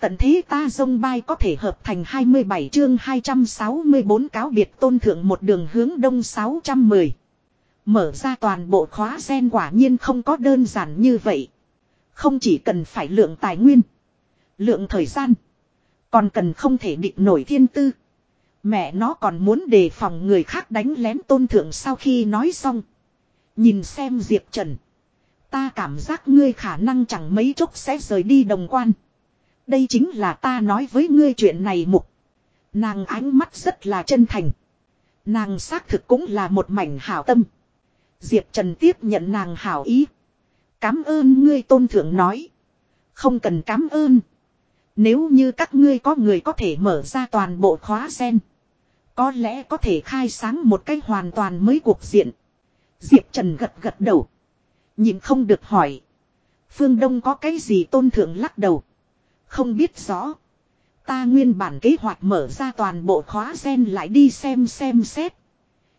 Tận thế ta dông bay có thể hợp thành 27 chương 264 cáo biệt tôn thượng một đường hướng đông 610. Mở ra toàn bộ khóa sen quả nhiên không có đơn giản như vậy. Không chỉ cần phải lượng tài nguyên, lượng thời gian, còn cần không thể định nổi thiên tư. Mẹ nó còn muốn đề phòng người khác đánh lén tôn thượng sau khi nói xong. Nhìn xem Diệp Trần. Ta cảm giác ngươi khả năng chẳng mấy chốc sẽ rời đi đồng quan. Đây chính là ta nói với ngươi chuyện này mục. Nàng ánh mắt rất là chân thành. Nàng xác thực cũng là một mảnh hảo tâm. Diệp Trần tiếp nhận nàng hảo ý. Cám ơn ngươi tôn thượng nói. Không cần cám ơn. Nếu như các ngươi có người có thể mở ra toàn bộ khóa sen. Có lẽ có thể khai sáng một cách hoàn toàn mới cuộc diện. Diệp Trần gật gật đầu. Nhìn không được hỏi. Phương Đông có cái gì tôn thượng lắc đầu. Không biết rõ. Ta nguyên bản kế hoạch mở ra toàn bộ khóa sen lại đi xem xem xét.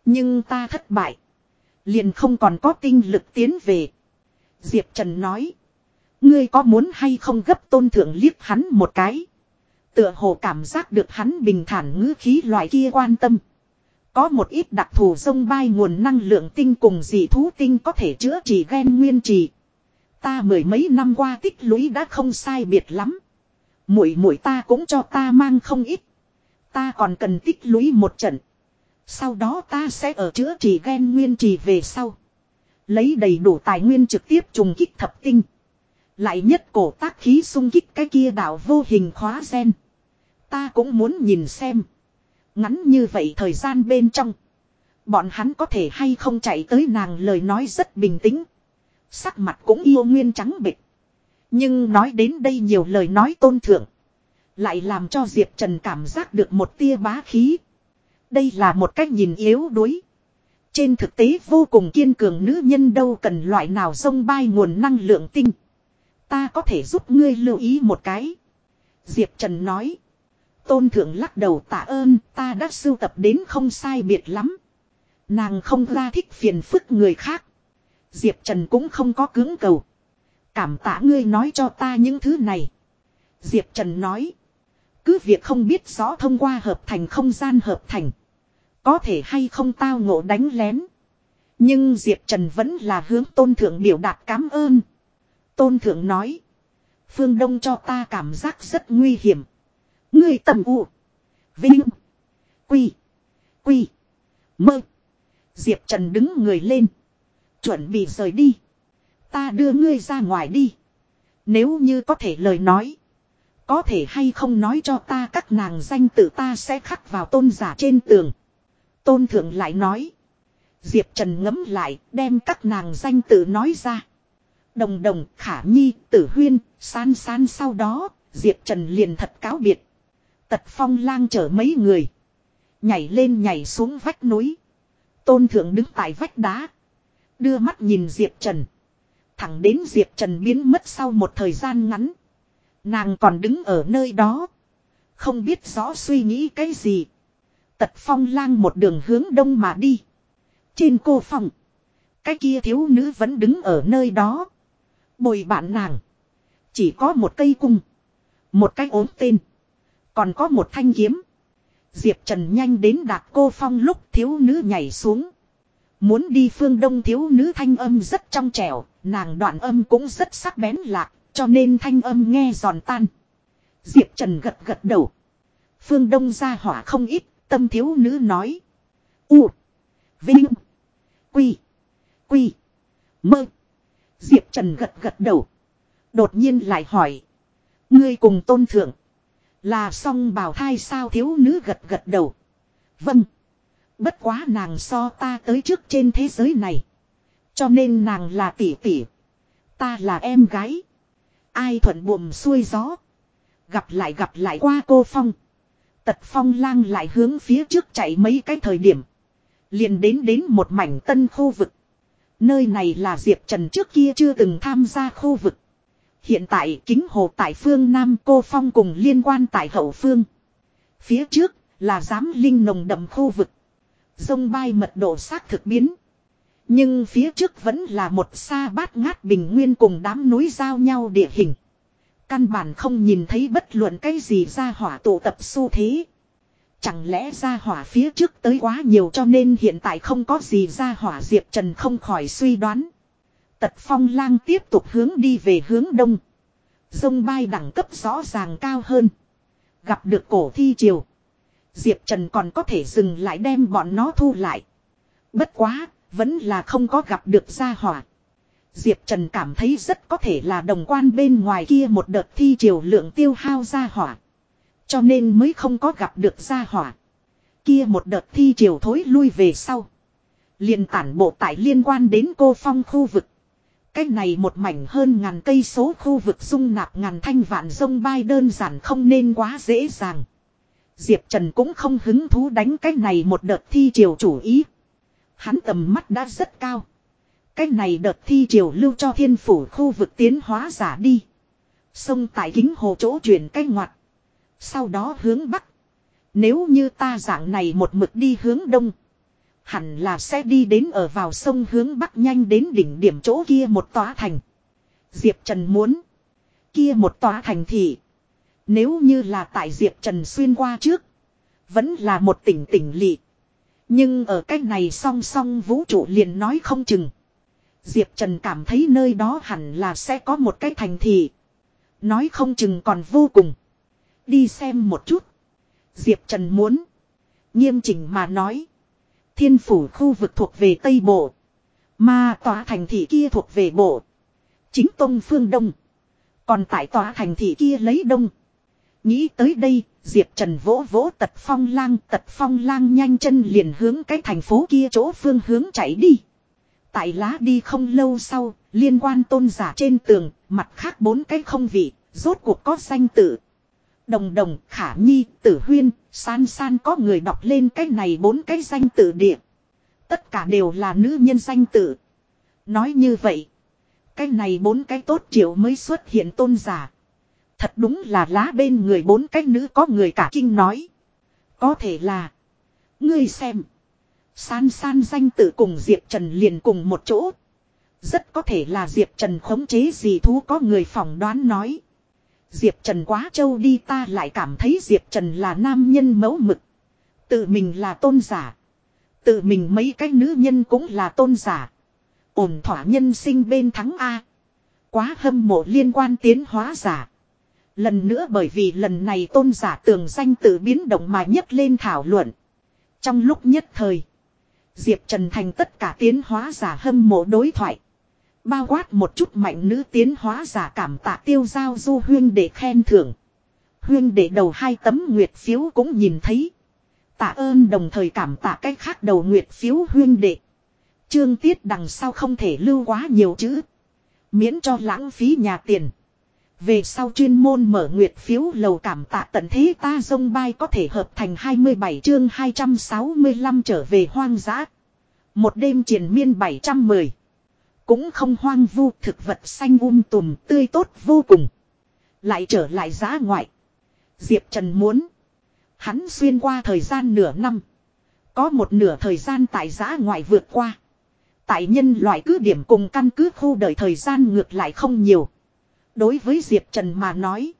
Nhưng ta thất bại. Liền không còn có tinh lực tiến về. Diệp Trần nói. Ngươi có muốn hay không gấp tôn thượng liếc hắn một cái. Tựa hồ cảm giác được hắn bình thản ngữ khí loại kia quan tâm. Có một ít đặc thù sông bay nguồn năng lượng tinh cùng dị thú tinh có thể chữa trị ghen nguyên trì. Ta mười mấy năm qua tích lũy đã không sai biệt lắm muội muội ta cũng cho ta mang không ít. Ta còn cần tích lũy một trận. Sau đó ta sẽ ở chữa trị ghen nguyên trì về sau. Lấy đầy đủ tài nguyên trực tiếp trùng kích thập tinh. Lại nhất cổ tác khí sung kích cái kia đảo vô hình khóa gen. Ta cũng muốn nhìn xem. Ngắn như vậy thời gian bên trong. Bọn hắn có thể hay không chạy tới nàng lời nói rất bình tĩnh. Sắc mặt cũng yêu nguyên trắng bịch. Nhưng nói đến đây nhiều lời nói tôn thượng. Lại làm cho Diệp Trần cảm giác được một tia bá khí. Đây là một cách nhìn yếu đuối. Trên thực tế vô cùng kiên cường nữ nhân đâu cần loại nào sông bay nguồn năng lượng tinh. Ta có thể giúp ngươi lưu ý một cái. Diệp Trần nói. Tôn thượng lắc đầu tạ ơn, ta đã sưu tập đến không sai biệt lắm. Nàng không ra thích phiền phức người khác. Diệp Trần cũng không có cứng cầu. Cảm tạ ngươi nói cho ta những thứ này. Diệp Trần nói. Cứ việc không biết rõ thông qua hợp thành không gian hợp thành. Có thể hay không tao ngộ đánh lén. Nhưng Diệp Trần vẫn là hướng tôn thượng biểu đạt cảm ơn. Tôn thượng nói. Phương Đông cho ta cảm giác rất nguy hiểm. Ngươi tầm u. Vinh. Quy. Quy. Mơ. Diệp Trần đứng người lên. Chuẩn bị rời đi. Ta đưa ngươi ra ngoài đi. Nếu như có thể lời nói. Có thể hay không nói cho ta các nàng danh tự ta sẽ khắc vào tôn giả trên tường. Tôn thượng lại nói. Diệp Trần ngấm lại đem các nàng danh tự nói ra. Đồng đồng, khả nhi, tử huyên, san san sau đó, Diệp Trần liền thật cáo biệt. Tật phong lang chở mấy người. Nhảy lên nhảy xuống vách núi. Tôn thượng đứng tại vách đá. Đưa mắt nhìn Diệp Trần. Thẳng đến Diệp Trần biến mất sau một thời gian ngắn. Nàng còn đứng ở nơi đó. Không biết rõ suy nghĩ cái gì. Tật phong lang một đường hướng đông mà đi. Trên cô phòng. Cái kia thiếu nữ vẫn đứng ở nơi đó. Bồi bạn nàng. Chỉ có một cây cung. Một cái ốm tên. Còn có một thanh kiếm. Diệp Trần nhanh đến đạt cô phong lúc thiếu nữ nhảy xuống. Muốn đi phương đông thiếu nữ thanh âm rất trong trẻo, nàng đoạn âm cũng rất sắc bén lạc, cho nên thanh âm nghe giòn tan. Diệp Trần gật gật đầu. Phương đông ra hỏa không ít, tâm thiếu nữ nói. U. Vinh. Quy. Quy. Mơ. Diệp Trần gật gật đầu. Đột nhiên lại hỏi. Ngươi cùng tôn thượng. Là song bào thai sao thiếu nữ gật gật đầu. Vâng. Bất quá nàng so ta tới trước trên thế giới này. Cho nên nàng là tỷ tỷ. Ta là em gái. Ai thuận buồm xuôi gió. Gặp lại gặp lại qua cô Phong. Tật Phong lang lại hướng phía trước chạy mấy cái thời điểm. Liền đến đến một mảnh tân khu vực. Nơi này là Diệp Trần trước kia chưa từng tham gia khu vực. Hiện tại kính hồ tại phương Nam cô Phong cùng liên quan tại hậu phương. Phía trước là giám linh nồng đậm khu vực. Dông bay mật độ xác thực biến. Nhưng phía trước vẫn là một xa bát ngát bình nguyên cùng đám núi giao nhau địa hình. Căn bản không nhìn thấy bất luận cái gì ra hỏa tụ tập xu thế. Chẳng lẽ ra hỏa phía trước tới quá nhiều cho nên hiện tại không có gì ra hỏa Diệp Trần không khỏi suy đoán. Tật phong lang tiếp tục hướng đi về hướng đông. Dông bay đẳng cấp rõ ràng cao hơn. Gặp được cổ thi triều. Diệp Trần còn có thể dừng lại đem bọn nó thu lại. Bất quá, vẫn là không có gặp được gia hỏa. Diệp Trần cảm thấy rất có thể là đồng quan bên ngoài kia một đợt thi triều lượng tiêu hao gia hỏa. Cho nên mới không có gặp được gia hỏa. Kia một đợt thi triều thối lui về sau. liền tản bộ tại liên quan đến cô phong khu vực. Cái này một mảnh hơn ngàn cây số khu vực dung nạp ngàn thanh vạn sông bay đơn giản không nên quá dễ dàng. Diệp Trần cũng không hứng thú đánh cái này một đợt thi triều chủ ý. Hắn tầm mắt đã rất cao. Cái này đợt thi triều lưu cho thiên phủ khu vực tiến hóa giả đi. Sông tại kính hồ chỗ chuyển cái ngoặt. Sau đó hướng bắc. Nếu như ta dạng này một mực đi hướng đông. Hẳn là sẽ đi đến ở vào sông hướng bắc nhanh đến đỉnh điểm chỗ kia một tòa thành. Diệp Trần muốn. Kia một tòa thành thị. Nếu như là tại Diệp Trần xuyên qua trước. Vẫn là một tỉnh tỉnh lị. Nhưng ở cách này song song vũ trụ liền nói không chừng. Diệp Trần cảm thấy nơi đó hẳn là sẽ có một cái thành thị. Nói không chừng còn vô cùng. Đi xem một chút. Diệp Trần muốn. Nghiêm chỉnh mà nói. Thiên phủ khu vực thuộc về Tây Bộ. Mà tòa thành thị kia thuộc về Bộ. Chính Tông Phương Đông. Còn tại tòa thành thị kia lấy Đông. Nghĩ tới đây, Diệp Trần vỗ vỗ tật phong lang, tật phong lang nhanh chân liền hướng cái thành phố kia chỗ phương hướng chạy đi. Tại lá đi không lâu sau, liên quan tôn giả trên tường, mặt khác bốn cái không vị, rốt cuộc có danh tự. Đồng đồng, khả nhi, tử huyên, san san có người đọc lên cái này bốn cái danh tự địa. Tất cả đều là nữ nhân danh tự. Nói như vậy, cái này bốn cái tốt triệu mới xuất hiện tôn giả. Thật đúng là lá bên người bốn cái nữ có người cả kinh nói. Có thể là. Ngươi xem. San san danh tự cùng Diệp Trần liền cùng một chỗ. Rất có thể là Diệp Trần khống chế gì thú có người phỏng đoán nói. Diệp Trần quá trâu đi ta lại cảm thấy Diệp Trần là nam nhân mẫu mực. Tự mình là tôn giả. Tự mình mấy cái nữ nhân cũng là tôn giả. Ổn thỏa nhân sinh bên thắng A. Quá hâm mộ liên quan tiến hóa giả. Lần nữa bởi vì lần này tôn giả tường danh tự biến động mà nhấc lên thảo luận. Trong lúc nhất thời. Diệp Trần thành tất cả tiến hóa giả hâm mộ đối thoại. Bao quát một chút mạnh nữ tiến hóa giả cảm tạ tiêu giao du huyên để khen thưởng. Huyên để đầu hai tấm nguyệt phiếu cũng nhìn thấy. Tạ ơn đồng thời cảm tạ cách khác đầu nguyệt phiếu huyên đệ. Chương tiết đằng sau không thể lưu quá nhiều chữ. Miễn cho lãng phí nhà tiền. Về sau chuyên môn mở nguyệt phiếu lầu cảm tạ tận thế ta dông bay có thể hợp thành 27 chương 265 trở về hoang dã. Một đêm triền miên 710. Cũng không hoang vu, thực vật xanh um tùm, tươi tốt vô cùng. Lại trở lại giá ngoại. Diệp Trần muốn. Hắn xuyên qua thời gian nửa năm. Có một nửa thời gian tại giá ngoại vượt qua. Tại nhân loại cứ điểm cùng căn cứ khu đợi thời gian ngược lại không nhiều. Đối với Diệp Trần mà nói.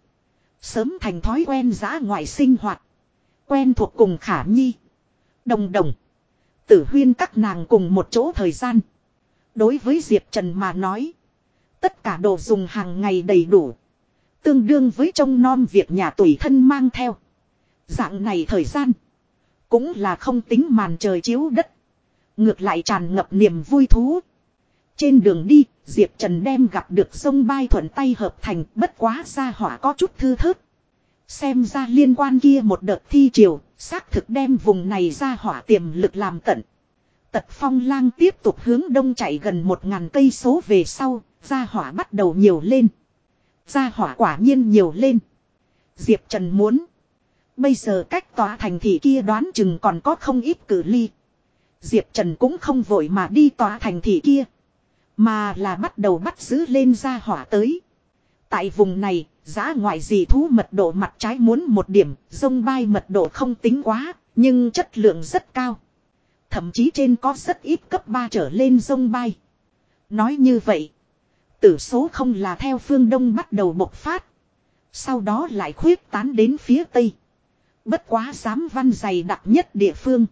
Sớm thành thói quen giã ngoại sinh hoạt. Quen thuộc cùng khả nhi. Đồng đồng. Tử huyên các nàng cùng một chỗ thời gian. Đối với Diệp Trần mà nói. Tất cả đồ dùng hàng ngày đầy đủ. Tương đương với trông non việc nhà tùy thân mang theo. Dạng này thời gian. Cũng là không tính màn trời chiếu đất. Ngược lại tràn ngập niềm vui thú. Trên đường đi, Diệp Trần đem gặp được sông bay thuận tay hợp thành bất quá ra hỏa có chút thư thớt. Xem ra liên quan kia một đợt thi triều, xác thực đem vùng này ra hỏa tiềm lực làm tận. Tật phong lang tiếp tục hướng đông chạy gần một ngàn cây số về sau, ra hỏa bắt đầu nhiều lên. Ra hỏa quả nhiên nhiều lên. Diệp Trần muốn. Bây giờ cách tòa thành thị kia đoán chừng còn có không ít cử ly. Diệp Trần cũng không vội mà đi tòa thành thị kia. Mà là bắt đầu bắt giữ lên ra hỏa tới. Tại vùng này, giá ngoại dị thú mật độ mặt trái muốn một điểm, sông bay mật độ không tính quá, nhưng chất lượng rất cao. Thậm chí trên có rất ít cấp 3 trở lên sông bay. Nói như vậy, tử số không là theo phương đông bắt đầu bộc phát. Sau đó lại khuyết tán đến phía tây. Bất quá dám văn dày đặc nhất địa phương.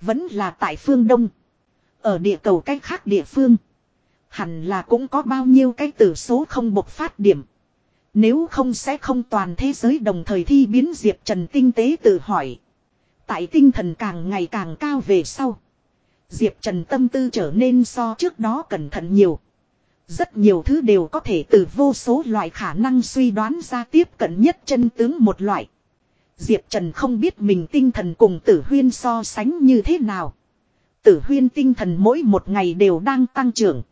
Vẫn là tại phương đông. Ở địa cầu cách khác địa phương. Hẳn là cũng có bao nhiêu cái tử số không bộc phát điểm. Nếu không sẽ không toàn thế giới đồng thời thi biến Diệp Trần tinh tế tự hỏi. Tại tinh thần càng ngày càng cao về sau. Diệp Trần tâm tư trở nên so trước đó cẩn thận nhiều. Rất nhiều thứ đều có thể từ vô số loại khả năng suy đoán ra tiếp cận nhất chân tướng một loại. Diệp Trần không biết mình tinh thần cùng tử huyên so sánh như thế nào. Tử huyên tinh thần mỗi một ngày đều đang tăng trưởng.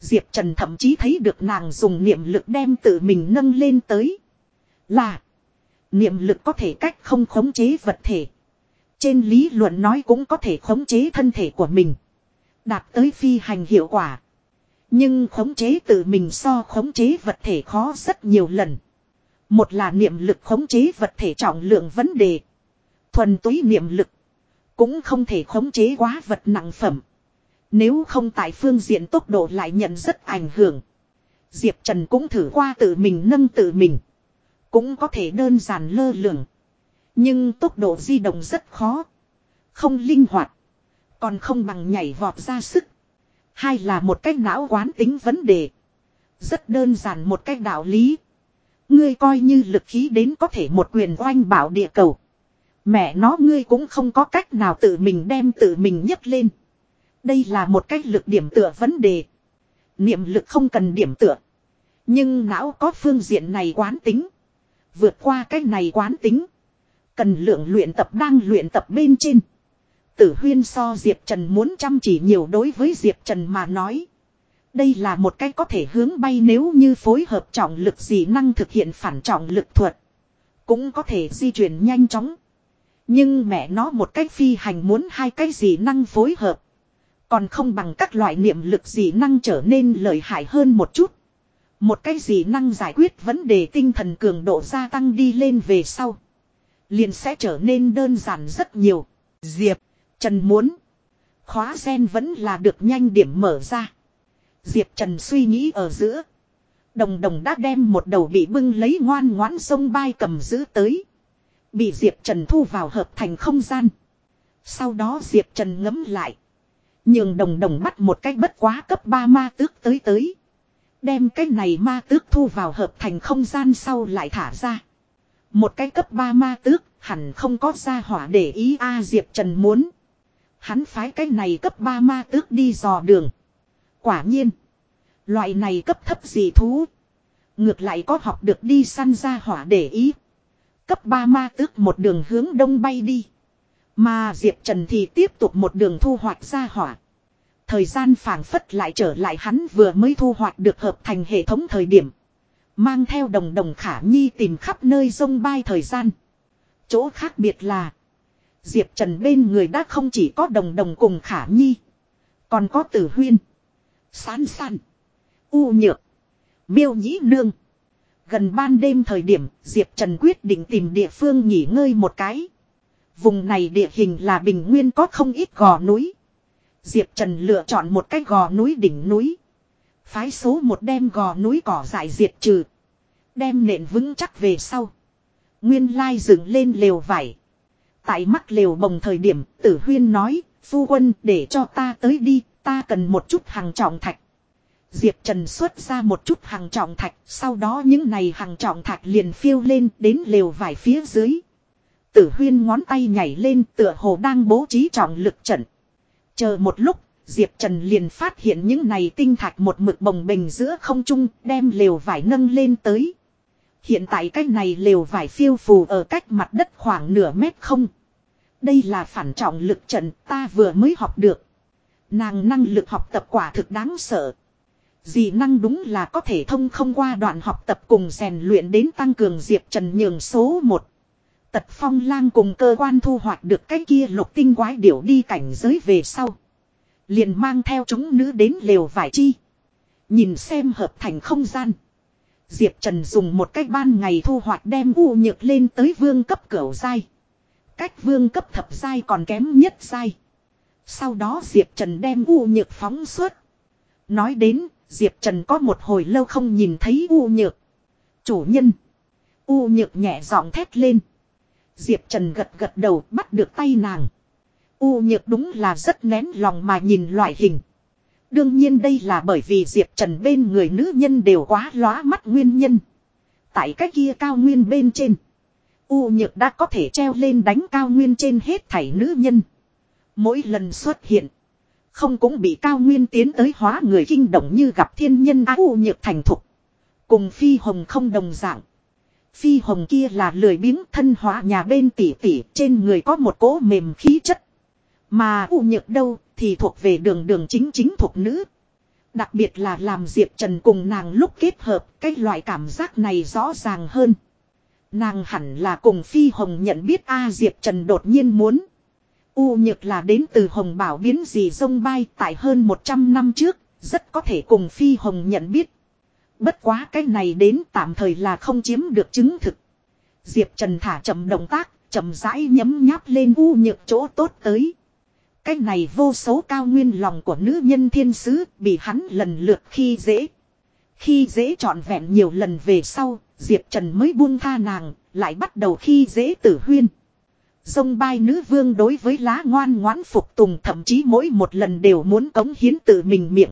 Diệp Trần thậm chí thấy được nàng dùng niệm lực đem tự mình nâng lên tới. Là. Niệm lực có thể cách không khống chế vật thể. Trên lý luận nói cũng có thể khống chế thân thể của mình. Đạt tới phi hành hiệu quả. Nhưng khống chế tự mình so khống chế vật thể khó rất nhiều lần. Một là niệm lực khống chế vật thể trọng lượng vấn đề. Thuần túy niệm lực. Cũng không thể khống chế quá vật nặng phẩm. Nếu không tại phương diện tốc độ lại nhận rất ảnh hưởng. Diệp Trần cũng thử qua tự mình nâng tự mình. Cũng có thể đơn giản lơ lửng. Nhưng tốc độ di động rất khó. Không linh hoạt. Còn không bằng nhảy vọt ra sức. hay là một cách não quán tính vấn đề. Rất đơn giản một cách đạo lý. Ngươi coi như lực khí đến có thể một quyền oanh bảo địa cầu. Mẹ nó, ngươi cũng không có cách nào tự mình đem tự mình nhấc lên. Đây là một cách lực điểm tựa vấn đề. Niệm lực không cần điểm tựa. Nhưng não có phương diện này quán tính. Vượt qua cách này quán tính. Cần lượng luyện tập đang luyện tập bên trên. Tử huyên so Diệp Trần muốn chăm chỉ nhiều đối với Diệp Trần mà nói. Đây là một cách có thể hướng bay nếu như phối hợp trọng lực dị năng thực hiện phản trọng lực thuật. Cũng có thể di chuyển nhanh chóng. Nhưng mẹ nó một cách phi hành muốn hai cái dị năng phối hợp. Còn không bằng các loại niệm lực dị năng trở nên lợi hại hơn một chút. Một cái dị năng giải quyết vấn đề tinh thần cường độ gia tăng đi lên về sau. Liền sẽ trở nên đơn giản rất nhiều. Diệp, Trần muốn. Khóa sen vẫn là được nhanh điểm mở ra. Diệp Trần suy nghĩ ở giữa. Đồng đồng đã đem một đầu bị bưng lấy ngoan ngoãn sông bay cầm giữ tới. Bị Diệp Trần thu vào hợp thành không gian. Sau đó Diệp Trần ngấm lại. Nhường đồng đồng bắt một cách bất quá cấp 3 ma tước tới tới. Đem cái này ma tước thu vào hợp thành không gian sau lại thả ra. Một cái cấp 3 ma tước, hẳn không có ra hỏa để ý A Diệp Trần muốn. Hắn phái cái này cấp 3 ma tước đi dò đường. Quả nhiên. Loại này cấp thấp gì thú. Ngược lại có học được đi săn ra hỏa để ý. Cấp 3 ma tước một đường hướng đông bay đi. Mà Diệp Trần thì tiếp tục một đường thu hoạch ra hỏa. Thời gian phảng phất lại trở lại hắn vừa mới thu hoạch được hợp thành hệ thống thời điểm. Mang theo đồng đồng khả nhi tìm khắp nơi sông bay thời gian. Chỗ khác biệt là. Diệp Trần bên người đã không chỉ có đồng đồng cùng khả nhi. Còn có tử huyên. Sán san. U nhược. Miêu nhĩ nương. Gần ban đêm thời điểm, Diệp Trần quyết định tìm địa phương nghỉ ngơi một cái. Vùng này địa hình là bình nguyên có không ít gò núi. Diệp Trần lựa chọn một cái gò núi đỉnh núi. Phái số một đem gò núi cỏ dại diệt trừ. Đem nện vững chắc về sau. Nguyên lai dựng lên lều vải. Tại mắt lều bồng thời điểm, tử huyên nói. Phu quân, để cho ta tới đi. Ta cần một chút hàng trọng thạch. Diệp Trần xuất ra một chút hàng trọng thạch. Sau đó những này hàng trọng thạch liền phiêu lên đến lều vải phía dưới. Tử huyên ngón tay nhảy lên tựa hồ đang bố trí trọng lực trận. Chờ một lúc, Diệp Trần liền phát hiện những này tinh thạch một mực bồng bình giữa không trung đem lều vải nâng lên tới. Hiện tại cái này lều vải phiêu phù ở cách mặt đất khoảng nửa mét không. Đây là phản trọng lực trận ta vừa mới học được. Nàng năng lực học tập quả thực đáng sợ. Dị năng đúng là có thể thông không qua đoạn học tập cùng rèn luyện đến tăng cường Diệp Trần nhường số 1. Tật phong lang cùng cơ quan thu hoạch được cái kia lục tinh quái điểu đi cảnh giới về sau. Liền mang theo chúng nữ đến lều vải chi. Nhìn xem hợp thành không gian. Diệp Trần dùng một cách ban ngày thu hoạch đem u nhược lên tới vương cấp cửu dai. Cách vương cấp thập dai còn kém nhất dai. Sau đó Diệp Trần đem u nhược phóng suốt. Nói đến, Diệp Trần có một hồi lâu không nhìn thấy u nhược. Chủ nhân. U nhược nhẹ giọng thét lên. Diệp Trần gật gật đầu bắt được tay nàng. U nhược đúng là rất nén lòng mà nhìn loại hình. Đương nhiên đây là bởi vì Diệp Trần bên người nữ nhân đều quá lóa mắt nguyên nhân. Tại cái kia cao nguyên bên trên. U nhược đã có thể treo lên đánh cao nguyên trên hết thảy nữ nhân. Mỗi lần xuất hiện. Không cũng bị cao nguyên tiến tới hóa người kinh động như gặp thiên nhân á U nhược thành thục. Cùng phi hồng không đồng dạng. Phi hồng kia là lười biếng thân hóa nhà bên tỷ tỷ trên người có một cỗ mềm khí chất. Mà U nhược đâu thì thuộc về đường đường chính chính thuộc nữ. Đặc biệt là làm Diệp Trần cùng nàng lúc kết hợp, cái loại cảm giác này rõ ràng hơn. Nàng hẳn là cùng Phi Hồng nhận biết A Diệp Trần đột nhiên muốn. U nhược là đến từ Hồng Bảo biến gì sông bay tại hơn 100 năm trước, rất có thể cùng Phi Hồng nhận biết. Bất quá cái này đến tạm thời là không chiếm được chứng thực. Diệp Trần thả chậm động tác, chậm rãi nhấm nháp lên u nhược chỗ tốt tới. Cái này vô số cao nguyên lòng của nữ nhân thiên sứ bị hắn lần lượt khi dễ. Khi dễ trọn vẹn nhiều lần về sau, Diệp Trần mới buông tha nàng, lại bắt đầu khi dễ tử huyên. Dông bai nữ vương đối với lá ngoan ngoãn phục tùng thậm chí mỗi một lần đều muốn cống hiến tự mình miệng.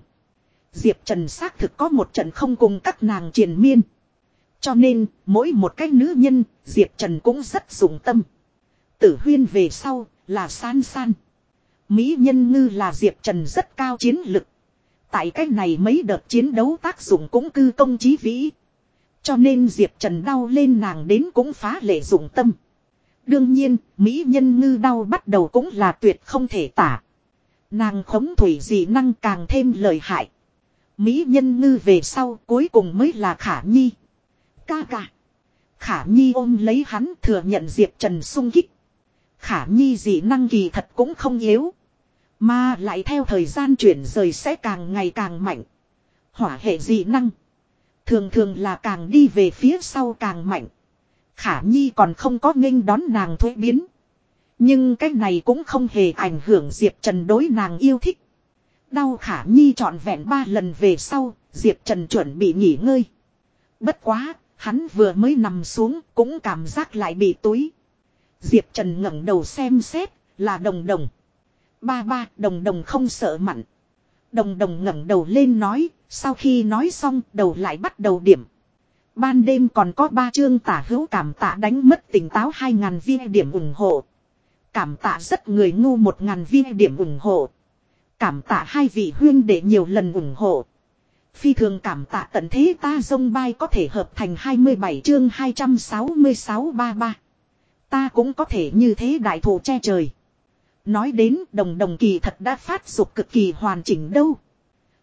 Diệp Trần xác thực có một trận không cùng các nàng triền miên. Cho nên, mỗi một cái nữ nhân, Diệp Trần cũng rất dụng tâm. Tử huyên về sau, là san san. Mỹ nhân ngư là Diệp Trần rất cao chiến lực. Tại cách này mấy đợt chiến đấu tác dụng cũng cư công chí vĩ. Cho nên Diệp Trần đau lên nàng đến cũng phá lệ dụng tâm. Đương nhiên, Mỹ nhân ngư đau bắt đầu cũng là tuyệt không thể tả. Nàng khống thủy dị năng càng thêm lợi hại. Mỹ nhân ngư về sau cuối cùng mới là khả nhi. Ca ca. Khả nhi ôm lấy hắn thừa nhận Diệp Trần sung kích. Khả nhi dị năng kỳ thật cũng không yếu. Mà lại theo thời gian chuyển rời sẽ càng ngày càng mạnh. Hỏa hệ dị năng. Thường thường là càng đi về phía sau càng mạnh. Khả Nhi còn không có nghênh đón nàng thuế biến. Nhưng cái này cũng không hề ảnh hưởng Diệp Trần đối nàng yêu thích. Đau Khả Nhi trọn vẹn ba lần về sau, Diệp Trần chuẩn bị nghỉ ngơi. Bất quá, hắn vừa mới nằm xuống cũng cảm giác lại bị túi. Diệp Trần ngẩng đầu xem xét, là đồng đồng. Ba ba, đồng đồng không sợ mặn. Đồng đồng ngẩng đầu lên nói, sau khi nói xong đầu lại bắt đầu điểm. Ban đêm còn có ba chương tả hữu cảm tạ đánh mất tỉnh táo 2.000 viên điểm ủng hộ. Cảm tạ rất người ngu 1.000 viên điểm ủng hộ. Cảm tạ hai vị huyên để nhiều lần ủng hộ. Phi thường cảm tạ tận thế ta dông bay có thể hợp thành 27 chương 266 33. Ta cũng có thể như thế đại thủ che trời. Nói đến đồng đồng kỳ thật đã phát dục cực kỳ hoàn chỉnh đâu.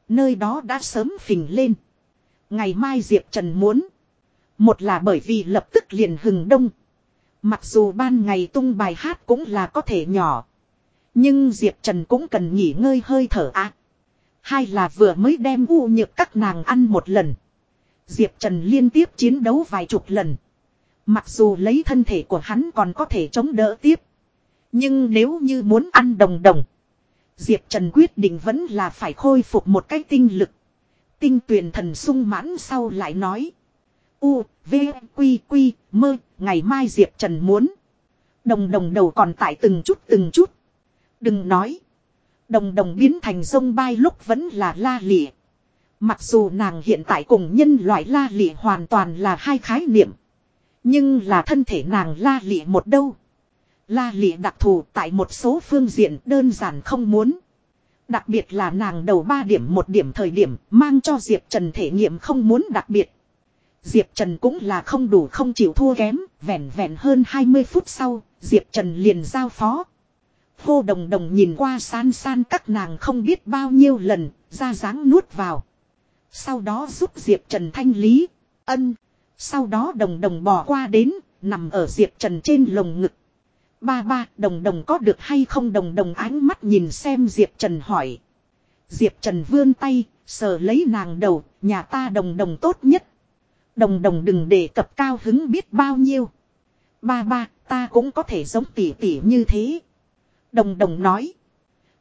Nơi đó đã sớm phình lên. Ngày mai Diệp Trần muốn. Một là bởi vì lập tức liền hừng đông. Mặc dù ban ngày tung bài hát cũng là có thể nhỏ. Nhưng Diệp Trần cũng cần nghỉ ngơi hơi thở ạ. Hai là vừa mới đem u nhược các nàng ăn một lần. Diệp Trần liên tiếp chiến đấu vài chục lần. Mặc dù lấy thân thể của hắn còn có thể chống đỡ tiếp. Nhưng nếu như muốn ăn đồng đồng. Diệp Trần quyết định vẫn là phải khôi phục một cái tinh lực. Tinh tuyển thần sung mãn sau lại nói. U, V, Quy, Quy, mơ, ngày mai Diệp Trần muốn. Đồng đồng đầu còn tại từng chút từng chút. Đừng nói. Đồng đồng biến thành sông bay lúc vẫn là la lịa. Mặc dù nàng hiện tại cùng nhân loại la lịa hoàn toàn là hai khái niệm. Nhưng là thân thể nàng la lịa một đâu. La lịa đặc thù tại một số phương diện đơn giản không muốn. Đặc biệt là nàng đầu ba điểm một điểm thời điểm mang cho Diệp Trần thể nghiệm không muốn đặc biệt. Diệp Trần cũng là không đủ không chịu thua kém, vẹn vẹn hơn 20 phút sau, Diệp Trần liền giao phó. Hô đồng đồng nhìn qua san san các nàng không biết bao nhiêu lần, ra dáng nuốt vào. Sau đó giúp Diệp Trần thanh lý, ân. Sau đó đồng đồng bỏ qua đến, nằm ở Diệp Trần trên lồng ngực. Ba ba, đồng đồng có được hay không đồng đồng ánh mắt nhìn xem Diệp Trần hỏi. Diệp Trần vươn tay, sờ lấy nàng đầu, nhà ta đồng đồng tốt nhất. Đồng đồng đừng để cập cao hứng biết bao nhiêu. Ba ba, ta cũng có thể giống tỉ tỉ như thế. Đồng đồng nói.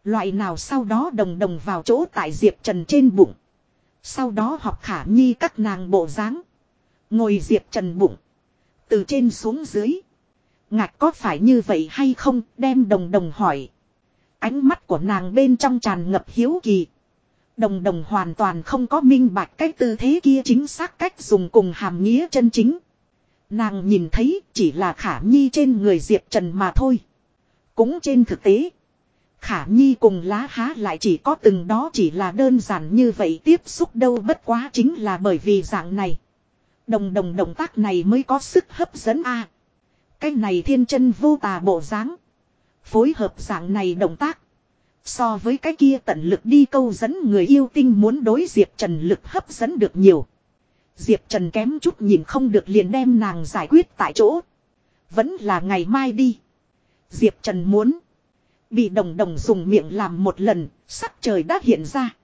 Loại nào sau đó đồng đồng vào chỗ tại Diệp Trần trên bụng. Sau đó học khả nhi các nàng bộ dáng Ngồi Diệp Trần bụng. Từ trên xuống dưới. ngạc có phải như vậy hay không, đem đồng đồng hỏi. Ánh mắt của nàng bên trong tràn ngập hiếu kỳ. Đồng đồng hoàn toàn không có minh bạch cái tư thế kia chính xác cách dùng cùng hàm nghĩa chân chính. Nàng nhìn thấy chỉ là khả nhi trên người Diệp Trần mà thôi. Cũng trên thực tế. Khả nhi cùng lá há lại chỉ có từng đó chỉ là đơn giản như vậy tiếp xúc đâu bất quá chính là bởi vì dạng này. Đồng đồng động tác này mới có sức hấp dẫn a. cái này thiên chân vô tà bộ dáng, Phối hợp dạng này động tác. So với cái kia tận lực đi câu dẫn người yêu tinh muốn đối Diệp Trần lực hấp dẫn được nhiều. Diệp Trần kém chút nhìn không được liền đem nàng giải quyết tại chỗ. Vẫn là ngày mai đi. Diệp Trần muốn. Bị đồng đồng dùng miệng làm một lần, sắc trời đã hiện ra.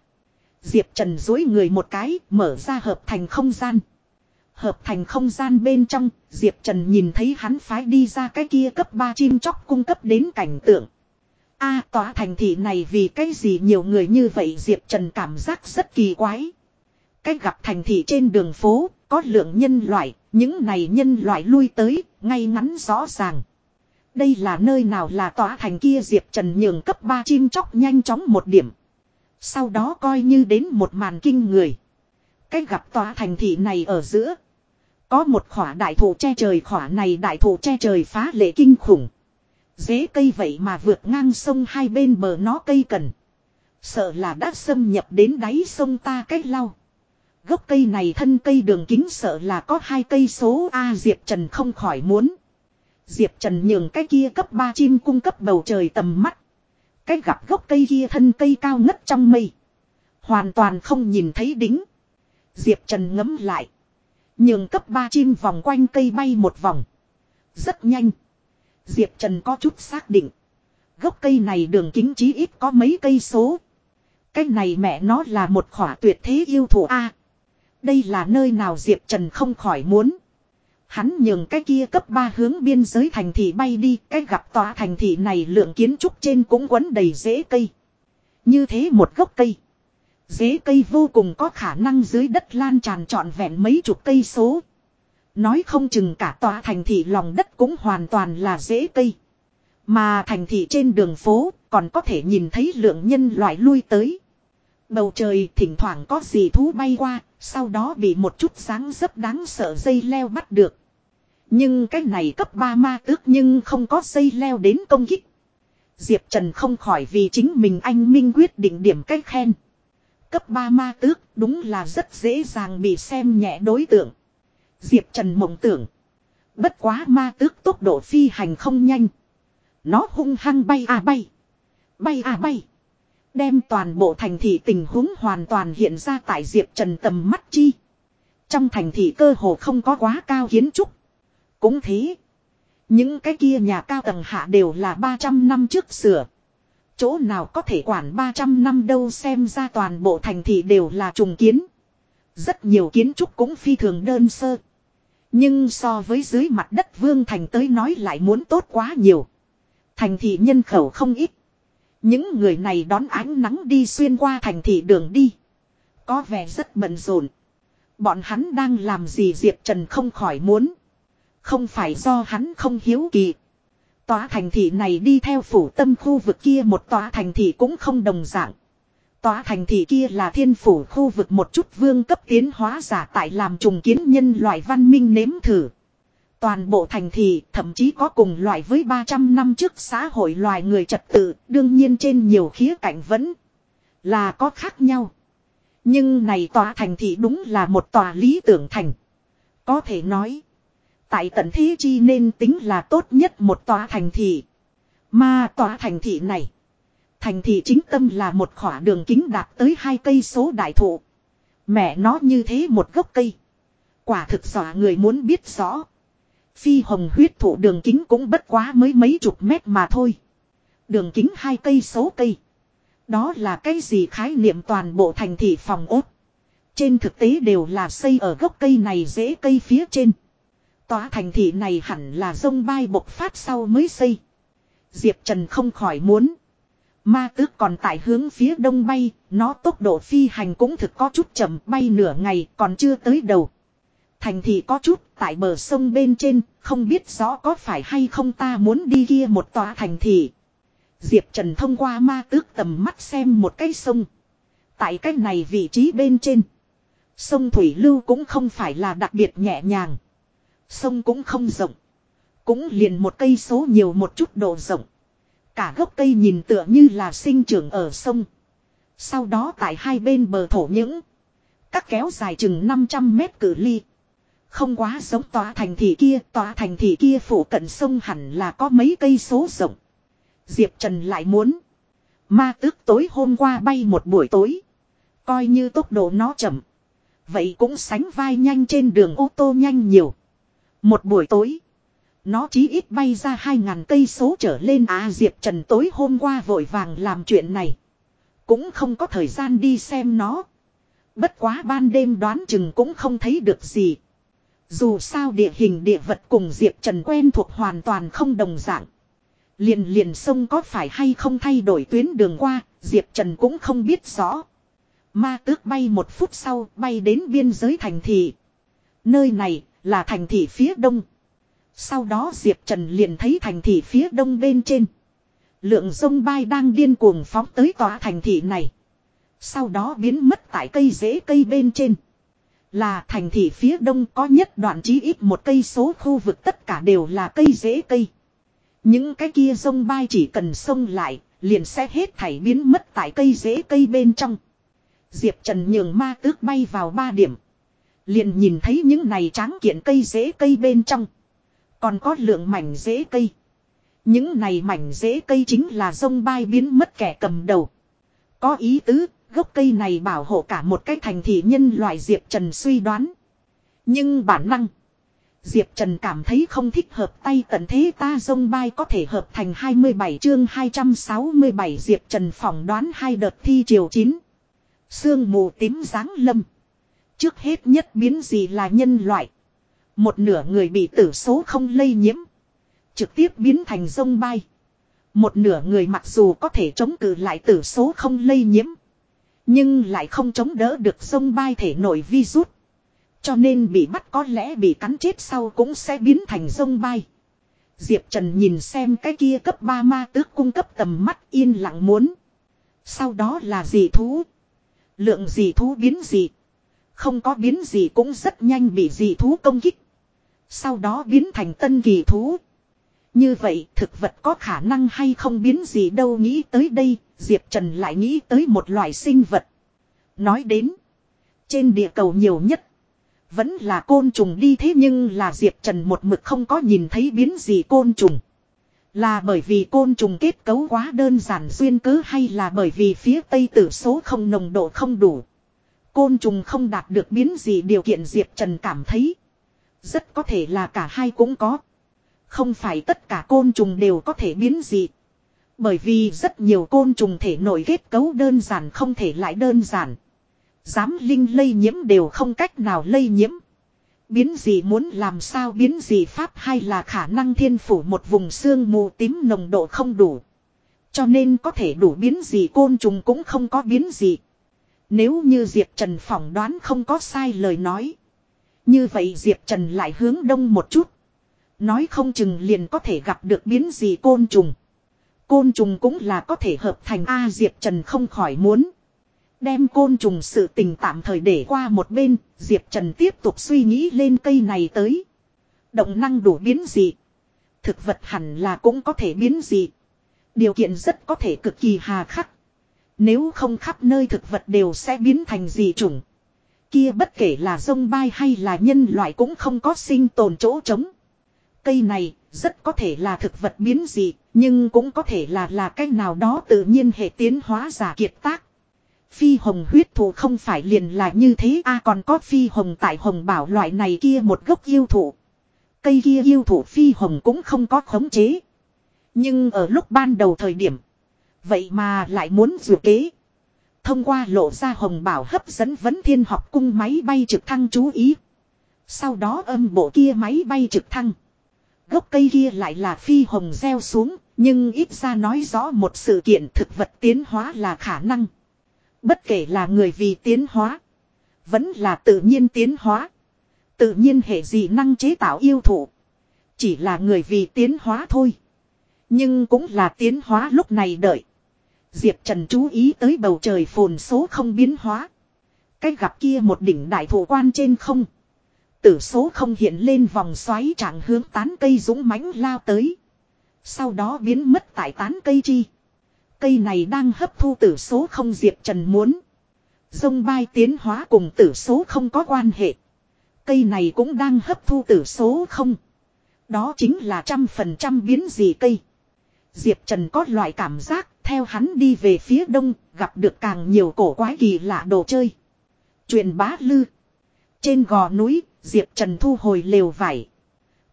Diệp Trần dối người một cái, mở ra hợp thành không gian. Hợp thành không gian bên trong, Diệp Trần nhìn thấy hắn phái đi ra cái kia cấp 3 chim chóc cung cấp đến cảnh tượng. a tòa thành thị này vì cái gì nhiều người như vậy Diệp Trần cảm giác rất kỳ quái. Cách gặp thành thị trên đường phố, có lượng nhân loại, những này nhân loại lui tới, ngay ngắn rõ ràng. Đây là nơi nào là tòa thành kia Diệp Trần nhường cấp 3 chim chóc nhanh chóng một điểm. Sau đó coi như đến một màn kinh người. Cách gặp tòa thành thị này ở giữa. Có một khỏa đại thụ che trời, khỏa này đại thụ che trời phá lệ kinh khủng. Dế cây vậy mà vượt ngang sông hai bên bờ nó cây cần. Sợ là đã xâm nhập đến đáy sông ta cách lau. Gốc cây này thân cây đường kính sợ là có hai cây số A Diệp Trần không khỏi muốn. Diệp Trần nhường cái kia cấp 3 chim cung cấp bầu trời tầm mắt. Cái gặp gốc cây kia thân cây cao ngất trong mây. Hoàn toàn không nhìn thấy đính. Diệp Trần ngấm lại. Nhường cấp 3 chim vòng quanh cây bay một vòng. Rất nhanh. Diệp Trần có chút xác định. Gốc cây này đường kính chí ít có mấy cây số. Cái này mẹ nó là một khỏa tuyệt thế yêu thủ A. đây là nơi nào Diệp Trần không khỏi muốn. Hắn nhường cái kia cấp 3 hướng biên giới thành thị bay đi, cái gặp tòa thành thị này lượng kiến trúc trên cũng quấn đầy rễ cây. Như thế một gốc cây. Rễ cây vô cùng có khả năng dưới đất lan tràn trọn vẹn mấy chục cây số. Nói không chừng cả tòa thành thị lòng đất cũng hoàn toàn là rễ cây. Mà thành thị trên đường phố còn có thể nhìn thấy lượng nhân loại lui tới. Bầu trời thỉnh thoảng có gì thú bay qua, sau đó bị một chút sáng rất đáng sợ dây leo bắt được. Nhưng cái này cấp 3 ma tước nhưng không có dây leo đến công kích. Diệp Trần không khỏi vì chính mình anh Minh quyết định điểm cách khen. Cấp 3 ma tước đúng là rất dễ dàng bị xem nhẹ đối tượng. Diệp Trần mộng tưởng. Bất quá ma tước tốc độ phi hành không nhanh. Nó hung hăng bay à bay. Bay à bay. Đem toàn bộ thành thị tình huống hoàn toàn hiện ra tại Diệp Trần tầm mắt chi. Trong thành thị cơ hồ không có quá cao kiến trúc. Cũng thế. Những cái kia nhà cao tầng hạ đều là 300 năm trước sửa. Chỗ nào có thể quản 300 năm đâu xem ra toàn bộ thành thị đều là trùng kiến. Rất nhiều kiến trúc cũng phi thường đơn sơ. Nhưng so với dưới mặt đất vương thành tới nói lại muốn tốt quá nhiều. Thành thị nhân khẩu không ít. Những người này đón ánh nắng đi xuyên qua thành thị đường đi. Có vẻ rất bận rộn. Bọn hắn đang làm gì Diệp Trần không khỏi muốn. Không phải do hắn không hiếu kỳ. Tòa thành thị này đi theo phủ tâm khu vực kia một tòa thành thị cũng không đồng dạng. Tòa thành thị kia là thiên phủ khu vực một chút vương cấp tiến hóa giả tại làm trùng kiến nhân loại văn minh nếm thử. Toàn bộ thành thị thậm chí có cùng loại với 300 năm trước xã hội loài người trật tự, đương nhiên trên nhiều khía cạnh vẫn là có khác nhau. Nhưng này tòa thành thị đúng là một tòa lý tưởng thành. Có thể nói, tại tận thế chi nên tính là tốt nhất một tòa thành thị. Mà tòa thành thị này, thành thị chính tâm là một khỏa đường kính đạt tới hai cây số đại thụ. Mẹ nó như thế một gốc cây. Quả thực dọa người muốn biết rõ. Phi hồng huyết thụ đường kính cũng bất quá mới mấy chục mét mà thôi. Đường kính hai cây số cây. Đó là cái gì khái niệm toàn bộ thành thị phòng ốt. Trên thực tế đều là xây ở gốc cây này dễ cây phía trên. Tòa thành thị này hẳn là sông bay bộc phát sau mới xây. Diệp Trần không khỏi muốn. Ma tước còn tại hướng phía đông bay, nó tốc độ phi hành cũng thực có chút chậm bay nửa ngày còn chưa tới đầu. Thành thị có chút tại bờ sông bên trên, không biết rõ có phải hay không ta muốn đi kia một tòa thành thị. Diệp Trần thông qua ma tước tầm mắt xem một cái sông. Tại cái này vị trí bên trên. Sông Thủy Lưu cũng không phải là đặc biệt nhẹ nhàng. Sông cũng không rộng. Cũng liền một cây số nhiều một chút độ rộng. Cả gốc cây nhìn tựa như là sinh trưởng ở sông. Sau đó tại hai bên bờ thổ những. Các kéo dài chừng 500 mét cử ly. Không quá giống tòa thành thị kia, tòa thành thị kia phủ cận sông hẳn là có mấy cây số rộng. Diệp Trần lại muốn. Ma tước tối hôm qua bay một buổi tối. Coi như tốc độ nó chậm. Vậy cũng sánh vai nhanh trên đường ô tô nhanh nhiều. Một buổi tối. Nó chí ít bay ra 2.000 cây số trở lên à Diệp Trần tối hôm qua vội vàng làm chuyện này. Cũng không có thời gian đi xem nó. Bất quá ban đêm đoán chừng cũng không thấy được gì. Dù sao địa hình địa vật cùng Diệp Trần quen thuộc hoàn toàn không đồng dạng. Liền liền sông có phải hay không thay đổi tuyến đường qua, Diệp Trần cũng không biết rõ. Ma tước bay một phút sau bay đến biên giới thành thị. Nơi này là thành thị phía đông. Sau đó Diệp Trần liền thấy thành thị phía đông bên trên. Lượng sông bay đang điên cuồng phóng tới tòa thành thị này. Sau đó biến mất tại cây rễ cây bên trên. Là thành thị phía đông có nhất đoạn chí ít một cây số khu vực tất cả đều là cây rễ cây. Những cái kia sông bay chỉ cần sông lại, liền sẽ hết thảy biến mất tại cây rễ cây bên trong. Diệp Trần nhường ma tước bay vào ba điểm. Liền nhìn thấy những này tráng kiện cây rễ cây bên trong. Còn có lượng mảnh rễ cây. Những này mảnh rễ cây chính là sông bay biến mất kẻ cầm đầu. Có ý tứ, gốc cây này bảo hộ cả một cái thành thị nhân loại Diệp Trần suy đoán. Nhưng bản năng. Diệp Trần cảm thấy không thích hợp tay tận thế ta dông bay có thể hợp thành 27 chương 267 Diệp Trần phỏng đoán hai đợt thi chiều 9. Sương mù tím dáng lâm. Trước hết nhất biến gì là nhân loại. Một nửa người bị tử số không lây nhiễm. Trực tiếp biến thành rông bay. Một nửa người mặc dù có thể chống cự lại tử số không lây nhiễm. Nhưng lại không chống đỡ được sông bay thể nổi virus. Cho nên bị bắt có lẽ bị cắn chết sau cũng sẽ biến thành sông bay. Diệp Trần nhìn xem cái kia cấp 3 ma tước cung cấp tầm mắt yên lặng muốn. Sau đó là gì thú? Lượng gì thú biến gì? Không có biến gì cũng rất nhanh bị dị thú công kích. Sau đó biến thành tân kỳ thú. Như vậy thực vật có khả năng hay không biến gì đâu nghĩ tới đây, Diệp Trần lại nghĩ tới một loài sinh vật. Nói đến, trên địa cầu nhiều nhất, vẫn là côn trùng đi thế nhưng là Diệp Trần một mực không có nhìn thấy biến gì côn trùng. Là bởi vì côn trùng kết cấu quá đơn giản duyên cớ hay là bởi vì phía tây tử số không nồng độ không đủ. Côn trùng không đạt được biến gì điều kiện Diệp Trần cảm thấy. Rất có thể là cả hai cũng có. Không phải tất cả côn trùng đều có thể biến dị. Bởi vì rất nhiều côn trùng thể nổi kết cấu đơn giản không thể lại đơn giản. Dám linh lây nhiễm đều không cách nào lây nhiễm. Biến gì muốn làm sao biến gì pháp hay là khả năng thiên phủ một vùng xương mù tím nồng độ không đủ. Cho nên có thể đủ biến gì côn trùng cũng không có biến gì. Nếu như Diệp Trần phỏng đoán không có sai lời nói. Như vậy Diệp Trần lại hướng đông một chút. Nói không chừng liền có thể gặp được biến gì côn trùng. Côn trùng cũng là có thể hợp thành A Diệp Trần không khỏi muốn. Đem côn trùng sự tình tạm thời để qua một bên, Diệp Trần tiếp tục suy nghĩ lên cây này tới. Động năng đủ biến dị. Thực vật hẳn là cũng có thể biến dị. Điều kiện rất có thể cực kỳ hà khắc. Nếu không khắp nơi thực vật đều sẽ biến thành dị chủng. Kia bất kể là sông bay hay là nhân loại cũng không có sinh tồn chỗ trống. Cây này rất có thể là thực vật biến dị, nhưng cũng có thể là là cái nào đó tự nhiên hệ tiến hóa giả kiệt tác. Phi hồng huyết thụ không phải liền là như thế a còn có phi hồng tại hồng bảo loại này kia một gốc yêu thụ. Cây kia yêu thụ phi hồng cũng không có khống chế. Nhưng ở lúc ban đầu thời điểm. Vậy mà lại muốn dự kế. Thông qua lộ ra hồng bảo hấp dẫn vấn thiên học cung máy bay trực thăng chú ý. Sau đó âm bộ kia máy bay trực thăng. Gốc cây kia lại là phi hồng gieo xuống, nhưng ít ra nói rõ một sự kiện thực vật tiến hóa là khả năng. Bất kể là người vì tiến hóa, vẫn là tự nhiên tiến hóa. Tự nhiên hệ gì năng chế tạo yêu thụ. Chỉ là người vì tiến hóa thôi. Nhưng cũng là tiến hóa lúc này đợi. Diệp Trần chú ý tới bầu trời phồn số không biến hóa. Cách gặp kia một đỉnh đại thổ quan trên không. Tử số không hiện lên vòng xoáy trạng hướng tán cây dũng mãnh lao tới. Sau đó biến mất tại tán cây chi. Cây này đang hấp thu tử số không Diệp Trần muốn. Dông bay tiến hóa cùng tử số không có quan hệ. Cây này cũng đang hấp thu tử số không. Đó chính là trăm phần trăm biến gì cây. Diệp Trần có loại cảm giác theo hắn đi về phía đông gặp được càng nhiều cổ quái kỳ lạ đồ chơi. Truyền bá lư. Trên gò núi, Diệp Trần thu hồi lều vải.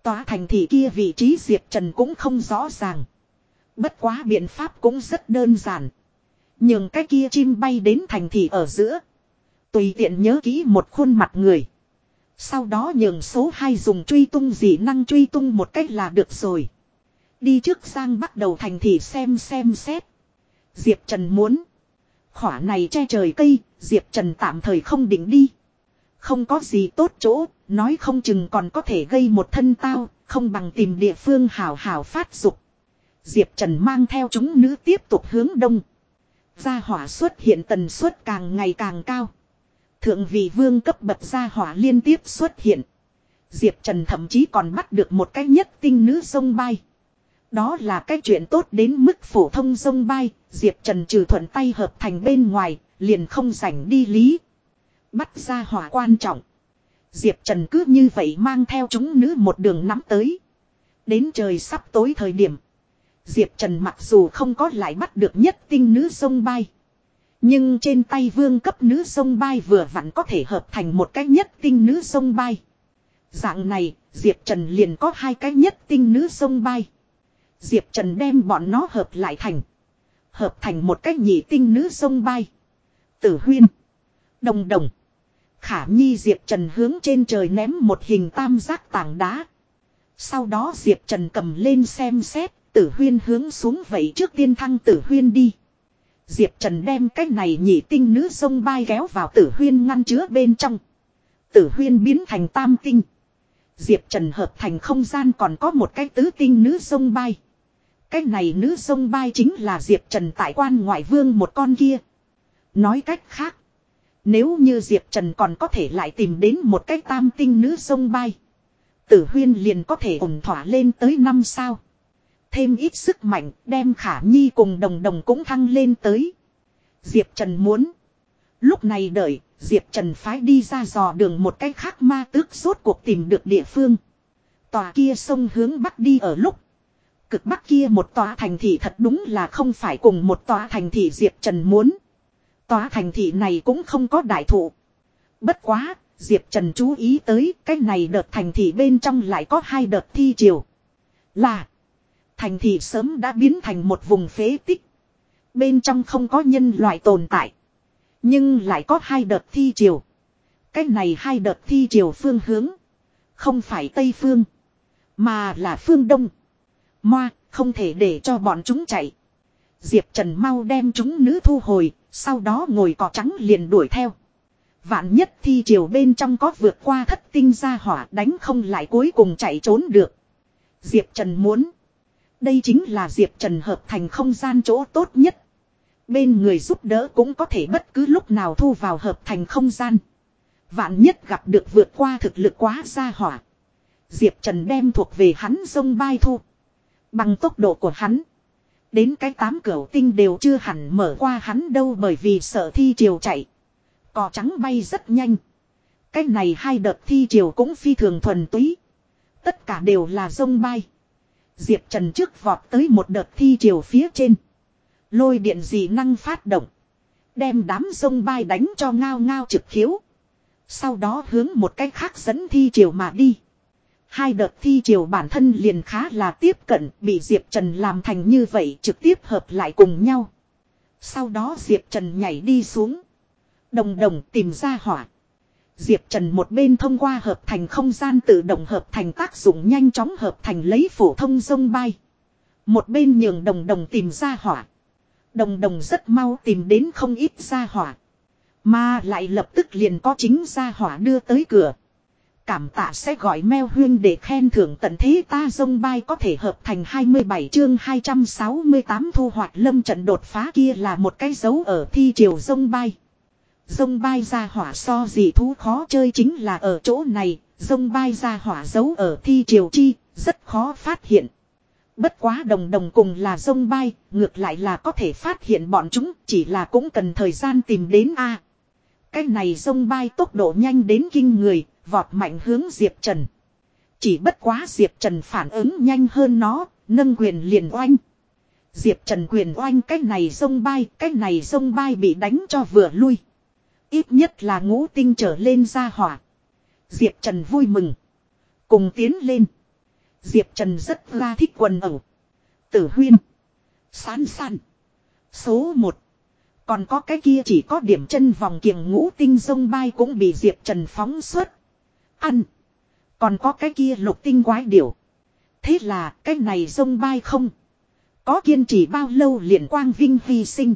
Tòa thành thị kia vị trí Diệp Trần cũng không rõ ràng. Bất quá biện pháp cũng rất đơn giản. Nhưng cái kia chim bay đến thành thị ở giữa. Tùy tiện nhớ kỹ một khuôn mặt người. Sau đó nhường số 2 dùng truy tung dị năng truy tung một cách là được rồi. Đi trước sang bắt đầu thành thị xem xem xét. Diệp Trần muốn. Khỏa này che trời cây, Diệp Trần tạm thời không định đi. Không có gì tốt chỗ, nói không chừng còn có thể gây một thân tao, không bằng tìm địa phương hào hào phát dục. Diệp Trần mang theo chúng nữ tiếp tục hướng đông. Gia hỏa xuất hiện tần suất càng ngày càng cao. Thượng vị vương cấp bậc gia hỏa liên tiếp xuất hiện. Diệp Trần thậm chí còn bắt được một cái nhất tinh nữ sông bay. Đó là cái chuyện tốt đến mức phổ thông sông bay, Diệp Trần trừ thuận tay hợp thành bên ngoài, liền không rảnh đi lý. Bắt ra hỏa quan trọng. Diệp Trần cứ như vậy mang theo chúng nữ một đường nắm tới. Đến trời sắp tối thời điểm. Diệp Trần mặc dù không có lại bắt được nhất tinh nữ sông bay. Nhưng trên tay vương cấp nữ sông bay vừa vặn có thể hợp thành một cái nhất tinh nữ sông bay. Dạng này, Diệp Trần liền có hai cái nhất tinh nữ sông bay. Diệp Trần đem bọn nó hợp lại thành. Hợp thành một cách nhị tinh nữ sông bay. Tử huyên. Đồng đồng. Khả Nhi Diệp Trần hướng trên trời ném một hình tam giác tảng đá. Sau đó Diệp Trần cầm lên xem xét, tử huyên hướng xuống vậy trước tiên thăng tử huyên đi. Diệp Trần đem cái này nhị tinh nữ sông bay kéo vào tử huyên ngăn chứa bên trong. Tử huyên biến thành tam tinh. Diệp Trần hợp thành không gian còn có một cái tứ tinh nữ sông bay. Cái này nữ sông bay chính là Diệp Trần tại quan ngoại vương một con kia. Nói cách khác. Nếu như Diệp Trần còn có thể lại tìm đến một cái tam tinh nữ sông bay. Tử huyên liền có thể ổn thỏa lên tới năm sao. Thêm ít sức mạnh đem khả nhi cùng đồng đồng cũng thăng lên tới. Diệp Trần muốn. Lúc này đợi, Diệp Trần phái đi ra dò đường một cách khác ma tước suốt cuộc tìm được địa phương. Tòa kia sông hướng bắc đi ở lúc. Cực bắc kia một tòa thành thị thật đúng là không phải cùng một tòa thành thị Diệp Trần muốn. Tòa thành thị này cũng không có đại thụ. Bất quá, Diệp Trần chú ý tới cái này đợt thành thị bên trong lại có hai đợt thi triều. Là, thành thị sớm đã biến thành một vùng phế tích. Bên trong không có nhân loại tồn tại. Nhưng lại có hai đợt thi triều. Cái này hai đợt thi triều phương hướng. Không phải Tây Phương. Mà là phương Đông. Moa, không thể để cho bọn chúng chạy. Diệp Trần mau đem chúng nữ thu hồi, sau đó ngồi cỏ trắng liền đuổi theo. Vạn nhất thi triều bên trong có vượt qua thất tinh ra hỏa đánh không lại cuối cùng chạy trốn được. Diệp Trần muốn. Đây chính là Diệp Trần hợp thành không gian chỗ tốt nhất. Bên người giúp đỡ cũng có thể bất cứ lúc nào thu vào hợp thành không gian. Vạn nhất gặp được vượt qua thực lực quá ra hỏa. Diệp Trần đem thuộc về hắn sông bay thu. Bằng tốc độ của hắn. Đến cái tám cửa tinh đều chưa hẳn mở qua hắn đâu bởi vì sợ thi triều chạy. Cò trắng bay rất nhanh. Cái này hai đợt thi triều cũng phi thường thuần túy. Tất cả đều là sông bay. Diệp Trần trước vọt tới một đợt thi triều phía trên. Lôi điện dị năng phát động. Đem đám sông bay đánh cho ngao ngao trực khiếu. Sau đó hướng một cách khác dẫn thi triều mà đi. Hai đợt thi triều bản thân liền khá là tiếp cận, bị Diệp Trần làm thành như vậy trực tiếp hợp lại cùng nhau. Sau đó Diệp Trần nhảy đi xuống. Đồng đồng tìm ra hỏa. Diệp Trần một bên thông qua hợp thành không gian tự động hợp thành tác dụng nhanh chóng hợp thành lấy phổ thông sông bay. Một bên nhường đồng đồng tìm ra hỏa. Đồng đồng rất mau tìm đến không ít ra hỏa. Mà lại lập tức liền có chính ra hỏa đưa tới cửa. Cảm tạ sẽ gọi meo huyên để khen thưởng tận thế ta dông bay có thể hợp thành 27 chương 268 thu hoạch lâm trận đột phá kia là một cái dấu ở thi triều dông bay. Dông bay ra hỏa so gì thú khó chơi chính là ở chỗ này, dông bay ra hỏa dấu ở thi triều chi, rất khó phát hiện. Bất quá đồng đồng cùng là dông bay, ngược lại là có thể phát hiện bọn chúng, chỉ là cũng cần thời gian tìm đến a. cái này dông bay tốc độ nhanh đến kinh người, vọt mạnh hướng Diệp Trần. Chỉ bất quá Diệp Trần phản ứng nhanh hơn nó, nâng quyền liền oanh. Diệp Trần quyền oanh cái này sông bay, cái này sông bay bị đánh cho vừa lui. Ít nhất là ngũ tinh trở lên ra hỏa. Diệp Trần vui mừng. Cùng tiến lên. Diệp Trần rất ra thích quần ẩu. Tử huyên. Sán sán. Số 1. Còn có cái kia chỉ có điểm chân vòng kiềng ngũ tinh sông bay cũng bị Diệp Trần phóng xuất. Ăn. Còn có cái kia lục tinh quái điểu. Thế là, cái này rông bay không. Có kiên trì bao lâu liền quang vinh hy sinh.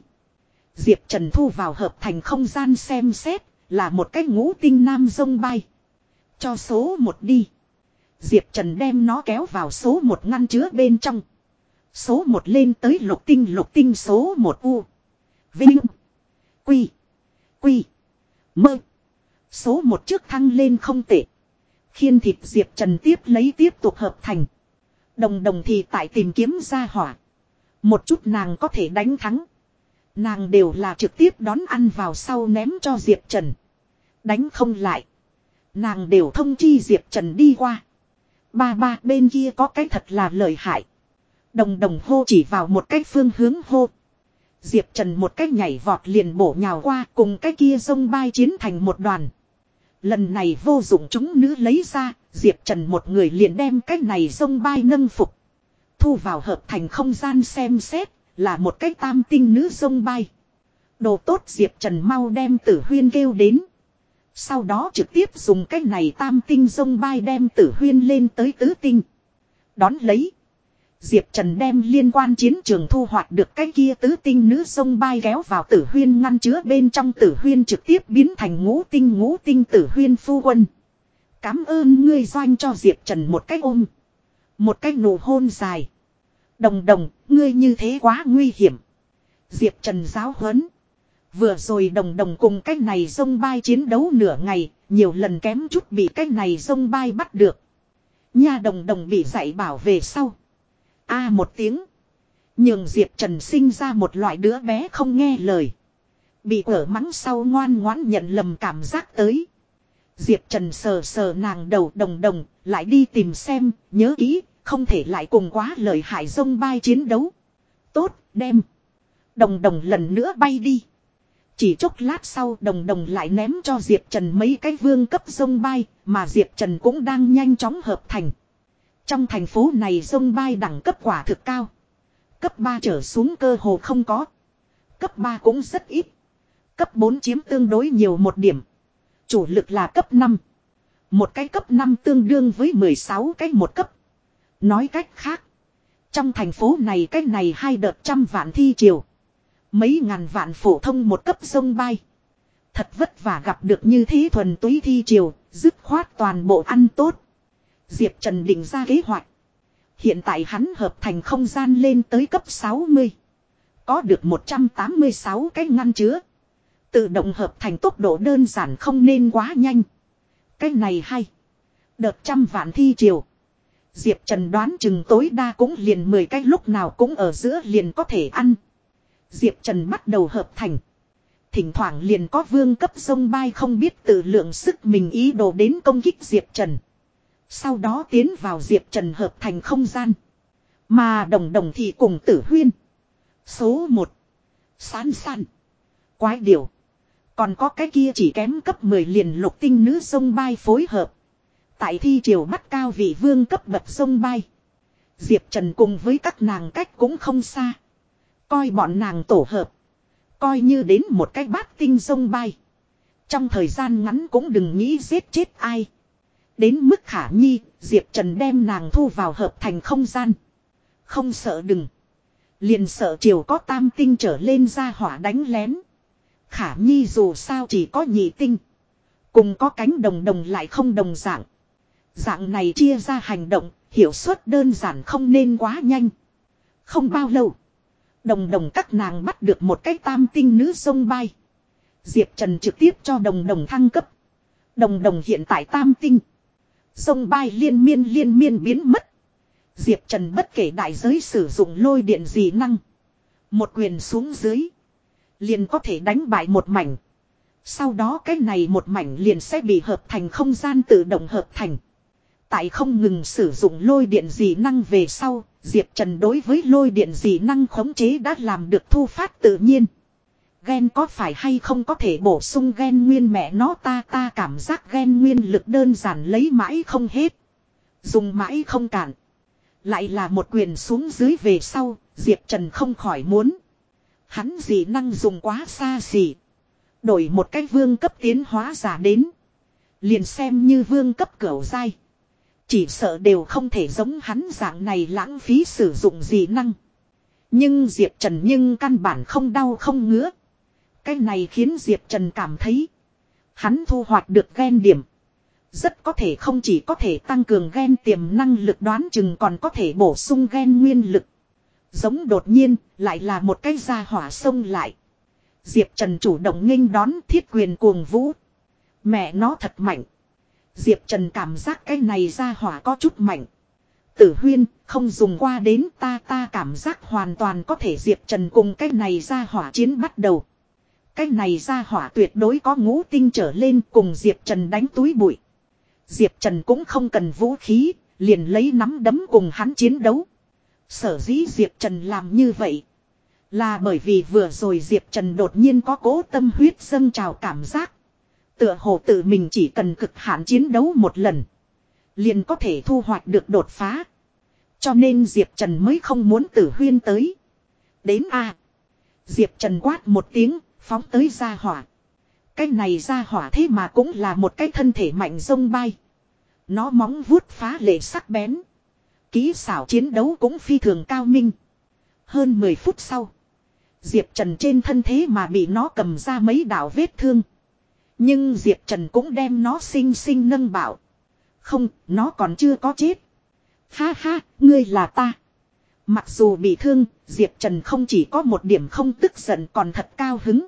Diệp Trần thu vào hợp thành không gian xem xét. Là một cái ngũ tinh nam rông bay. Cho số một đi. Diệp Trần đem nó kéo vào số một ngăn chứa bên trong. Số một lên tới lục tinh lục tinh số một U. Vinh. Quy. Quy. Mơ. Số một trước thăng lên không tệ. Khiên thịt Diệp Trần tiếp lấy tiếp tục hợp thành. Đồng đồng thì tại tìm kiếm ra hỏa. Một chút nàng có thể đánh thắng. Nàng đều là trực tiếp đón ăn vào sau ném cho Diệp Trần. Đánh không lại. Nàng đều thông chi Diệp Trần đi qua. Ba ba bên kia có cái thật là lợi hại. Đồng đồng hô chỉ vào một cái phương hướng hô. Diệp Trần một cái nhảy vọt liền bổ nhào qua cùng cái kia sông bay chiến thành một đoàn. Lần này vô dụng chúng nữ lấy ra, Diệp Trần một người liền đem cái này sông bay nâng phục. Thu vào hợp thành không gian xem xét, là một cái tam tinh nữ sông bay. Đồ tốt Diệp Trần mau đem tử huyên kêu đến. Sau đó trực tiếp dùng cái này tam tinh sông bay đem tử huyên lên tới tứ tinh. Đón lấy. Diệp Trần đem liên quan chiến trường thu hoạch được cái kia tứ tinh nữ sông bay kéo vào tử huyên ngăn chứa bên trong tử huyên trực tiếp biến thành ngũ tinh ngũ tinh tử huyên phu quân. Cám ơn ngươi doanh cho Diệp Trần một cái ôm. Một cái nụ hôn dài. Đồng đồng, ngươi như thế quá nguy hiểm. Diệp Trần giáo huấn. Vừa rồi đồng đồng cùng cái này sông bay chiến đấu nửa ngày, nhiều lần kém chút bị cái này sông bay bắt được. Nha đồng đồng bị dạy bảo về sau. A một tiếng. Nhường Diệp Trần sinh ra một loại đứa bé không nghe lời. Bị ở mắng sau ngoan ngoãn nhận lầm cảm giác tới. Diệp Trần sờ sờ nàng đầu đồng đồng, lại đi tìm xem, nhớ kỹ, không thể lại cùng quá lời hại dông bay chiến đấu. Tốt, đem. Đồng đồng lần nữa bay đi. Chỉ chốc lát sau đồng đồng lại ném cho Diệp Trần mấy cái vương cấp dông bay, mà Diệp Trần cũng đang nhanh chóng hợp thành. Trong thành phố này sông bay đẳng cấp quả thực cao. Cấp 3 trở xuống cơ hồ không có. Cấp 3 cũng rất ít. Cấp 4 chiếm tương đối nhiều một điểm. Chủ lực là cấp 5. Một cái cấp 5 tương đương với 16 cái một cấp. Nói cách khác. Trong thành phố này cái này hai đợt trăm vạn thi triều. Mấy ngàn vạn phổ thông một cấp sông bay. Thật vất vả gặp được như thế thuần túy thi triều, dứt khoát toàn bộ ăn tốt. Diệp Trần định ra kế hoạch. Hiện tại hắn hợp thành không gian lên tới cấp 60. Có được 186 cái ngăn chứa. Tự động hợp thành tốc độ đơn giản không nên quá nhanh. Cái này hay. Đợt trăm vạn thi triều. Diệp Trần đoán chừng tối đa cũng liền 10 cái lúc nào cũng ở giữa liền có thể ăn. Diệp Trần bắt đầu hợp thành. Thỉnh thoảng liền có vương cấp sông bay không biết tự lượng sức mình ý đồ đến công kích Diệp Trần. Sau đó tiến vào Diệp Trần hợp thành không gian. Mà đồng đồng thì cùng tử huyên. Số 1. Sán sán. Quái điều. Còn có cái kia chỉ kém cấp 10 liền lục tinh nữ sông bay phối hợp. Tại thi triều bắt cao vị vương cấp bậc sông bay. Diệp Trần cùng với các nàng cách cũng không xa. Coi bọn nàng tổ hợp. Coi như đến một cái bát tinh sông bay. Trong thời gian ngắn cũng đừng nghĩ giết chết ai. Đến mức khả nhi, Diệp Trần đem nàng thu vào hợp thành không gian. Không sợ đừng. Liền sợ chiều có tam tinh trở lên ra hỏa đánh lén. Khả nhi dù sao chỉ có nhị tinh. Cùng có cánh đồng đồng lại không đồng dạng. Dạng này chia ra hành động, hiệu suất đơn giản không nên quá nhanh. Không bao lâu. Đồng đồng các nàng bắt được một cái tam tinh nữ sông bay. Diệp Trần trực tiếp cho đồng đồng thăng cấp. Đồng đồng hiện tại tam tinh. Sông bay liên miên liên miên biến mất. Diệp Trần bất kể đại giới sử dụng lôi điện gì năng. Một quyền xuống dưới. Liền có thể đánh bại một mảnh. Sau đó cái này một mảnh liền sẽ bị hợp thành không gian tự động hợp thành. Tại không ngừng sử dụng lôi điện dị năng về sau, Diệp Trần đối với lôi điện dị năng khống chế đã làm được thu phát tự nhiên. Gen có phải hay không có thể bổ sung gen nguyên mẹ nó ta ta cảm giác gen nguyên lực đơn giản lấy mãi không hết. Dùng mãi không cản. Lại là một quyền xuống dưới về sau, Diệp Trần không khỏi muốn. Hắn dị năng dùng quá xa xỉ. Đổi một cách vương cấp tiến hóa giả đến. Liền xem như vương cấp cửu dai. Chỉ sợ đều không thể giống hắn dạng này lãng phí sử dụng dị năng. Nhưng Diệp Trần nhưng căn bản không đau không ngứa. Cái này khiến Diệp Trần cảm thấy. Hắn thu hoạch được ghen điểm. Rất có thể không chỉ có thể tăng cường ghen tiềm năng lực đoán chừng còn có thể bổ sung ghen nguyên lực. Giống đột nhiên, lại là một cái gia hỏa sông lại. Diệp Trần chủ động nghênh đón thiết quyền cuồng vũ. Mẹ nó thật mạnh. Diệp Trần cảm giác cái này gia hỏa có chút mạnh. Tử huyên, không dùng qua đến ta ta cảm giác hoàn toàn có thể Diệp Trần cùng cái này gia hỏa chiến bắt đầu. Cái này gia hỏa tuyệt đối có ngũ tinh trở lên cùng Diệp Trần đánh túi bụi. Diệp Trần cũng không cần vũ khí, liền lấy nắm đấm cùng hắn chiến đấu. Sở dĩ Diệp Trần làm như vậy. Là bởi vì vừa rồi Diệp Trần đột nhiên có cố tâm huyết dâng trào cảm giác. Tựa hồ tự mình chỉ cần cực hạn chiến đấu một lần. Liền có thể thu hoạch được đột phá. Cho nên Diệp Trần mới không muốn tử huyên tới. Đến A. Diệp Trần quát một tiếng, phóng tới ra hỏa. Cái này ra hỏa thế mà cũng là một cái thân thể mạnh sông bay. Nó móng vuốt phá lệ sắc bén. Ký xảo chiến đấu cũng phi thường cao minh. Hơn 10 phút sau. Diệp Trần trên thân thế mà bị nó cầm ra mấy đạo vết thương. Nhưng Diệp Trần cũng đem nó xinh xinh nâng bảo. Không, nó còn chưa có chết. Ha ha, ngươi là ta. Mặc dù bị thương, Diệp Trần không chỉ có một điểm không tức giận còn thật cao hứng.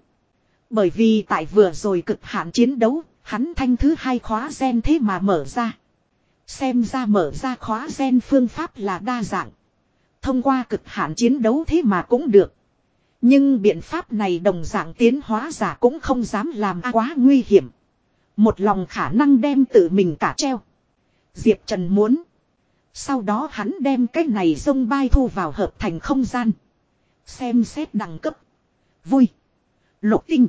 Bởi vì tại vừa rồi cực hạn chiến đấu, hắn thanh thứ hai khóa gen thế mà mở ra. Xem ra mở ra khóa gen phương pháp là đa dạng. Thông qua cực hạn chiến đấu thế mà cũng được. Nhưng biện pháp này đồng dạng tiến hóa giả cũng không dám làm quá nguy hiểm. Một lòng khả năng đem tự mình cả treo. Diệp Trần muốn. Sau đó hắn đem cái này sông bay thu vào hợp thành không gian. Xem xét đẳng cấp. Vui. Lục tinh.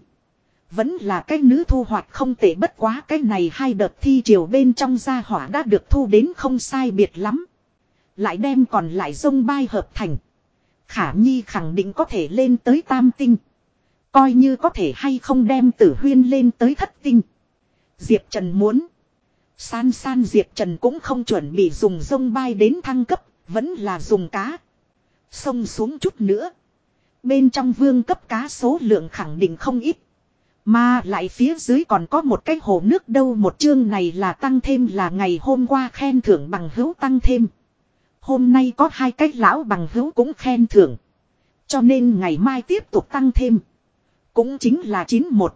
Vẫn là cái nữ thu hoạch không tệ bất quá cái này hai đợt thi triều bên trong gia hỏa đã được thu đến không sai biệt lắm. Lại đem còn lại sông bay hợp thành. Khả Nhi khẳng định có thể lên tới tam tinh. Coi như có thể hay không đem tử huyên lên tới thất tinh. Diệp Trần muốn. San san Diệp Trần cũng không chuẩn bị dùng sông bay đến thăng cấp, vẫn là dùng cá. Sông xuống chút nữa. Bên trong vương cấp cá số lượng khẳng định không ít. Mà lại phía dưới còn có một cái hồ nước đâu một chương này là tăng thêm là ngày hôm qua khen thưởng bằng hữu tăng thêm. Hôm nay có hai cái lão bằng hữu cũng khen thưởng. Cho nên ngày mai tiếp tục tăng thêm. Cũng chính là 91.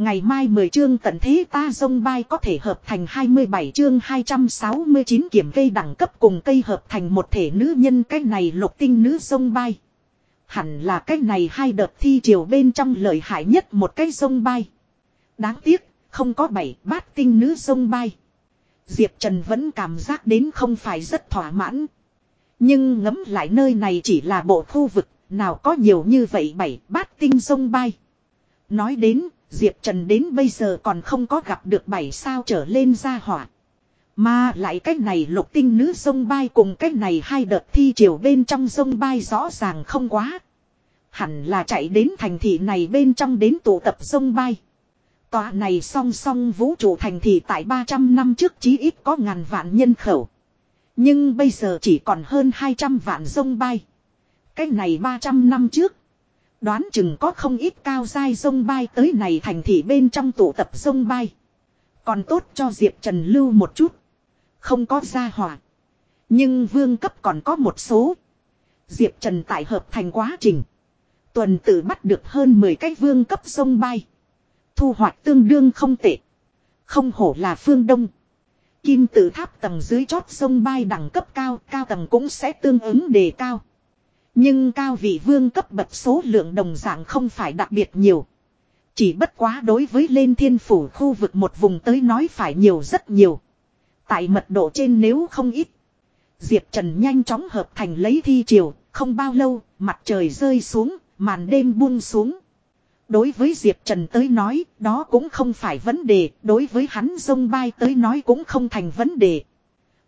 Ngày mai 10 chương tận thế ta dông bay có thể hợp thành 27 chương 269 kiểm cây đẳng cấp cùng cây hợp thành một thể nữ nhân cái này lục tinh nữ dông bay. Hẳn là cái này hai đợt thi triều bên trong lợi hại nhất một cái dông bay. Đáng tiếc, không có bảy bát tinh nữ dông bay. Diệp Trần vẫn cảm giác đến không phải rất thỏa mãn. Nhưng ngấm lại nơi này chỉ là bộ khu vực, nào có nhiều như vậy bảy bát tinh sông bay. Nói đến, Diệp Trần đến bây giờ còn không có gặp được bảy sao trở lên ra hỏa. Mà lại cách này lục tinh nữ sông bay cùng cách này hai đợt thi triều bên trong sông bay rõ ràng không quá. Hẳn là chạy đến thành thị này bên trong đến tụ tập sông bay. Tòa này song song vũ trụ thành thị tại 300 năm trước chí ít có ngàn vạn nhân khẩu. Nhưng bây giờ chỉ còn hơn 200 vạn sông bay. Cái này 300 năm trước. Đoán chừng có không ít cao dai sông bay tới này thành thị bên trong tụ tập sông bay. Còn tốt cho Diệp Trần lưu một chút. Không có gia hỏa. Nhưng vương cấp còn có một số. Diệp Trần tại hợp thành quá trình. Tuần tự bắt được hơn 10 cái vương cấp sông bay. Thu hoạch tương đương không tệ. Không hổ là phương đông. Kim tự tháp tầng dưới chót sông bay đẳng cấp cao, cao tầng cũng sẽ tương ứng đề cao. Nhưng cao vị vương cấp bậc số lượng đồng dạng không phải đặc biệt nhiều. Chỉ bất quá đối với lên thiên phủ khu vực một vùng tới nói phải nhiều rất nhiều. Tại mật độ trên nếu không ít. Diệp Trần nhanh chóng hợp thành lấy thi triều, không bao lâu, mặt trời rơi xuống, màn đêm buông xuống. Đối với Diệp Trần tới nói, đó cũng không phải vấn đề, đối với hắn sông bay tới nói cũng không thành vấn đề.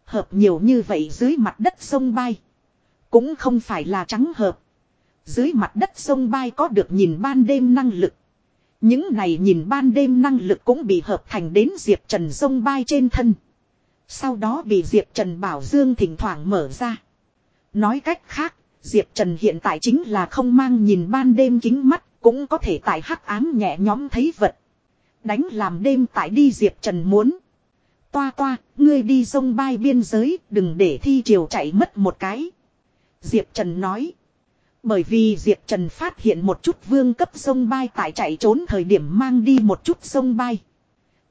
Hợp nhiều như vậy dưới mặt đất sông bay. Cũng không phải là trắng hợp. Dưới mặt đất sông bay có được nhìn ban đêm năng lực. Những này nhìn ban đêm năng lực cũng bị hợp thành đến Diệp Trần sông bay trên thân. Sau đó bị Diệp Trần Bảo Dương thỉnh thoảng mở ra. Nói cách khác, Diệp Trần hiện tại chính là không mang nhìn ban đêm kính mắt, cũng có thể tại hắc ám nhẹ nhóm thấy vật. Đánh làm đêm tại đi Diệp Trần muốn. Toa toa, ngươi đi sông bay biên giới, đừng để thi triều chạy mất một cái. Diệp Trần nói. Bởi vì Diệp Trần phát hiện một chút vương cấp sông bay tại chạy trốn thời điểm mang đi một chút sông bay.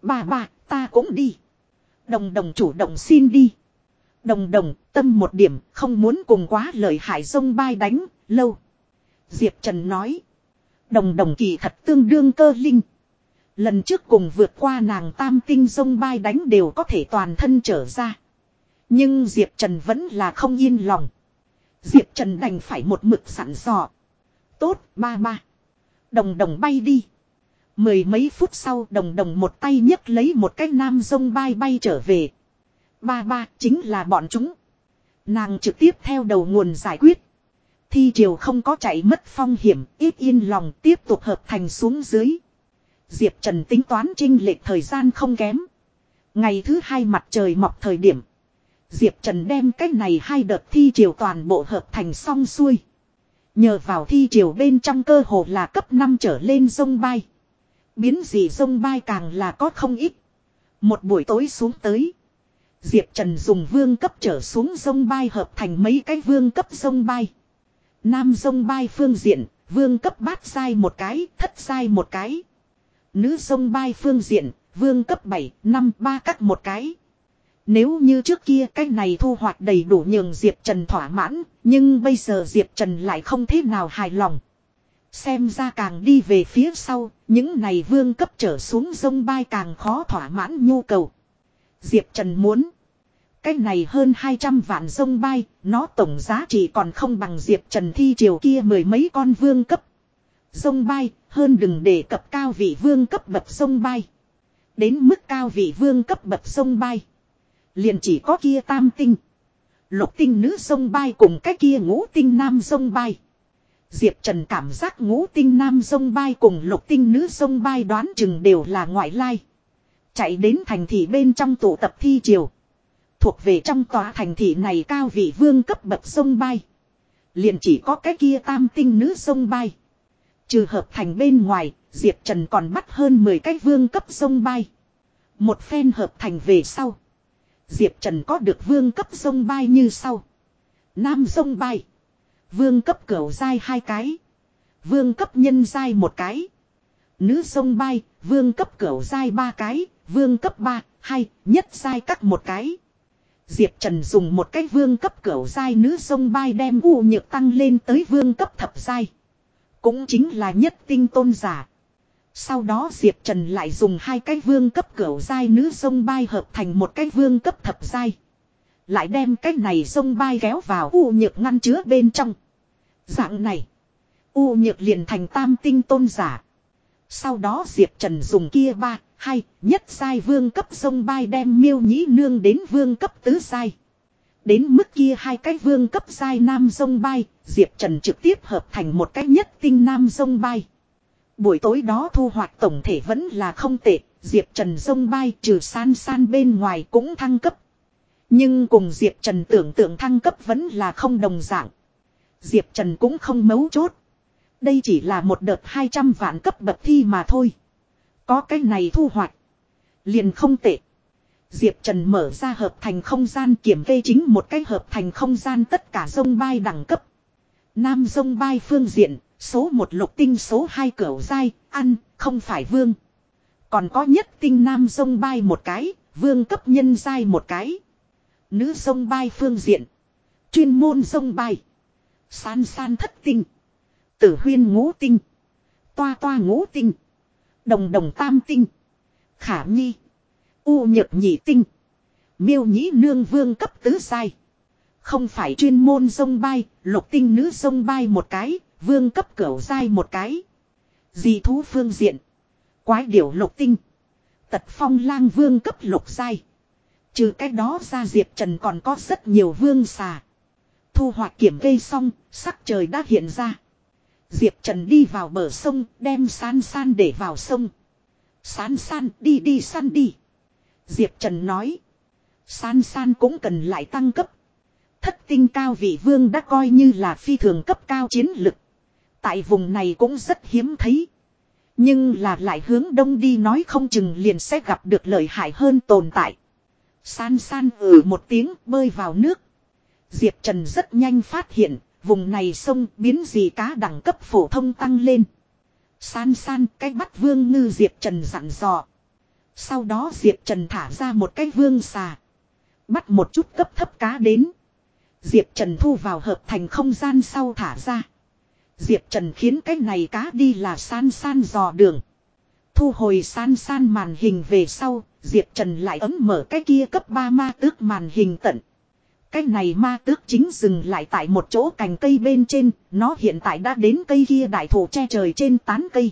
Bà bà, ta cũng đi. Đồng đồng chủ động xin đi. Đồng đồng, tâm một điểm, không muốn cùng quá lời hại sông bay đánh, lâu. Diệp Trần nói. Đồng đồng kỳ thật tương đương cơ linh. Lần trước cùng vượt qua nàng tam tinh sông bay đánh đều có thể toàn thân trở ra. Nhưng Diệp Trần vẫn là không yên lòng. Diệp Trần đành phải một mực sẵn dò. Tốt, ba ba. Đồng đồng bay đi. Mười mấy phút sau đồng đồng một tay nhấc lấy một cái nam sông bay bay trở về. Ba ba chính là bọn chúng. Nàng trực tiếp theo đầu nguồn giải quyết. Thi triều không có chạy mất phong hiểm, ít yên lòng tiếp tục hợp thành xuống dưới. Diệp Trần tính toán trinh lệch thời gian không kém. Ngày thứ hai mặt trời mọc thời điểm. Diệp Trần đem cái này hai đợt thi triều toàn bộ hợp thành xong xuôi. Nhờ vào thi triều bên trong cơ hồ là cấp 5 trở lên sông bay. Biến gì sông bay càng là có không ít. Một buổi tối xuống tới. Diệp Trần dùng vương cấp trở xuống sông bay hợp thành mấy cái vương cấp sông bay. Nam sông bay phương diện, vương cấp bát sai một cái, thất sai một cái. Nữ sông bay phương diện, vương cấp 7, 5, 3 cắt một cái. Nếu như trước kia cái này thu hoạch đầy đủ nhường Diệp Trần thỏa mãn, nhưng bây giờ Diệp Trần lại không thế nào hài lòng. Xem ra càng đi về phía sau, những này vương cấp trở xuống sông bay càng khó thỏa mãn nhu cầu. Diệp Trần muốn. Cái này hơn 200 vạn sông bay, nó tổng giá trị còn không bằng Diệp Trần thi triều kia mười mấy con vương cấp. Sông bay, hơn đừng để cập cao vị vương cấp bậc sông bay. Đến mức cao vị vương cấp bậc sông bay. Liền chỉ có kia tam tinh. Lục tinh nữ sông bay cùng cái kia ngũ tinh nam sông bay. Diệp Trần cảm giác ngũ tinh nam sông bay cùng lục tinh nữ sông bay đoán chừng đều là ngoại lai. Chạy đến thành thị bên trong tụ tập thi triều. Thuộc về trong tòa thành thị này cao vị vương cấp bậc sông bay. Liền chỉ có cái kia tam tinh nữ sông bay. Trừ hợp thành bên ngoài, Diệp Trần còn bắt hơn 10 cái vương cấp sông bay. Một phen hợp thành về sau. Diệp Trần có được vương cấp sông bay như sau. Nam sông bay. Vương cấp cửu dai hai cái. Vương cấp nhân dai một cái. Nữ sông bay, vương cấp cửu dai ba cái, vương cấp ba, hai, nhất dai cắt một cái. Diệp Trần dùng một cái vương cấp cửu dai nữ sông bay đem u nhược tăng lên tới vương cấp thập dai. Cũng chính là nhất tinh tôn giả. Sau đó Diệp Trần lại dùng hai cái vương cấp cửu giai nữ sông bay hợp thành một cái vương cấp thập giai. Lại đem cái này sông bay kéo vào u nhược ngăn chứa bên trong. Dạng này. U nhược liền thành tam tinh tôn giả. Sau đó Diệp Trần dùng kia ba, hai, nhất sai vương cấp sông bay đem miêu nhĩ nương đến vương cấp tứ sai. Đến mức kia hai cái vương cấp sai nam sông bay, Diệp Trần trực tiếp hợp thành một cái nhất tinh nam sông bay. Buổi tối đó thu hoạch tổng thể vẫn là không tệ, Diệp Trần sông bay trừ san san bên ngoài cũng thăng cấp. Nhưng cùng Diệp Trần tưởng tượng thăng cấp vẫn là không đồng dạng. Diệp Trần cũng không mấu chốt. Đây chỉ là một đợt 200 vạn cấp bậc thi mà thôi. Có cái này thu hoạch. Liền không tệ. Diệp Trần mở ra hợp thành không gian kiểm kê chính một cái hợp thành không gian tất cả sông bay đẳng cấp. Nam sông bay phương diện, số một lục tinh số hai cửu dai, ăn, không phải vương. Còn có nhất tinh nam sông bay một cái, vương cấp nhân dai một cái. Nữ sông bay phương diện. Chuyên môn sông bay. San san thất tinh. Tử huyên ngũ tinh. Toa toa ngũ tinh. Đồng đồng tam tinh. Khả nhi. U nhược nhị tinh. Miêu nhĩ nương vương cấp tứ sai. Không phải chuyên môn sông bay, lục tinh nữ sông bay một cái, vương cấp cửu dai một cái. Dì thú phương diện. Quái điểu lục tinh. Tật phong lang vương cấp lục dai. Trừ cái đó ra Diệp Trần còn có rất nhiều vương xà. Thu hoạch kiểm cây xong, sắc trời đã hiện ra. Diệp Trần đi vào bờ sông, đem san san để vào sông. San san, đi đi săn đi. Diệp Trần nói. San san cũng cần lại tăng cấp. Thất tinh cao vị vương đã coi như là phi thường cấp cao chiến lực. Tại vùng này cũng rất hiếm thấy. Nhưng là lại hướng đông đi nói không chừng liền sẽ gặp được lợi hại hơn tồn tại. San san ừ một tiếng bơi vào nước. Diệp Trần rất nhanh phát hiện, vùng này sông biến gì cá đẳng cấp phổ thông tăng lên. San san cái bắt vương ngư Diệp Trần dặn dò. Sau đó Diệp Trần thả ra một cái vương xà. Bắt một chút cấp thấp cá đến. Diệp Trần thu vào hợp thành không gian sau thả ra. Diệp Trần khiến cái này cá đi là san san dò đường. Thu hồi san san màn hình về sau, Diệp Trần lại ấm mở cái kia cấp 3 ma tước màn hình tận. Cái này ma tước chính dừng lại tại một chỗ cành cây bên trên, nó hiện tại đã đến cây kia đại thổ che trời trên tán cây.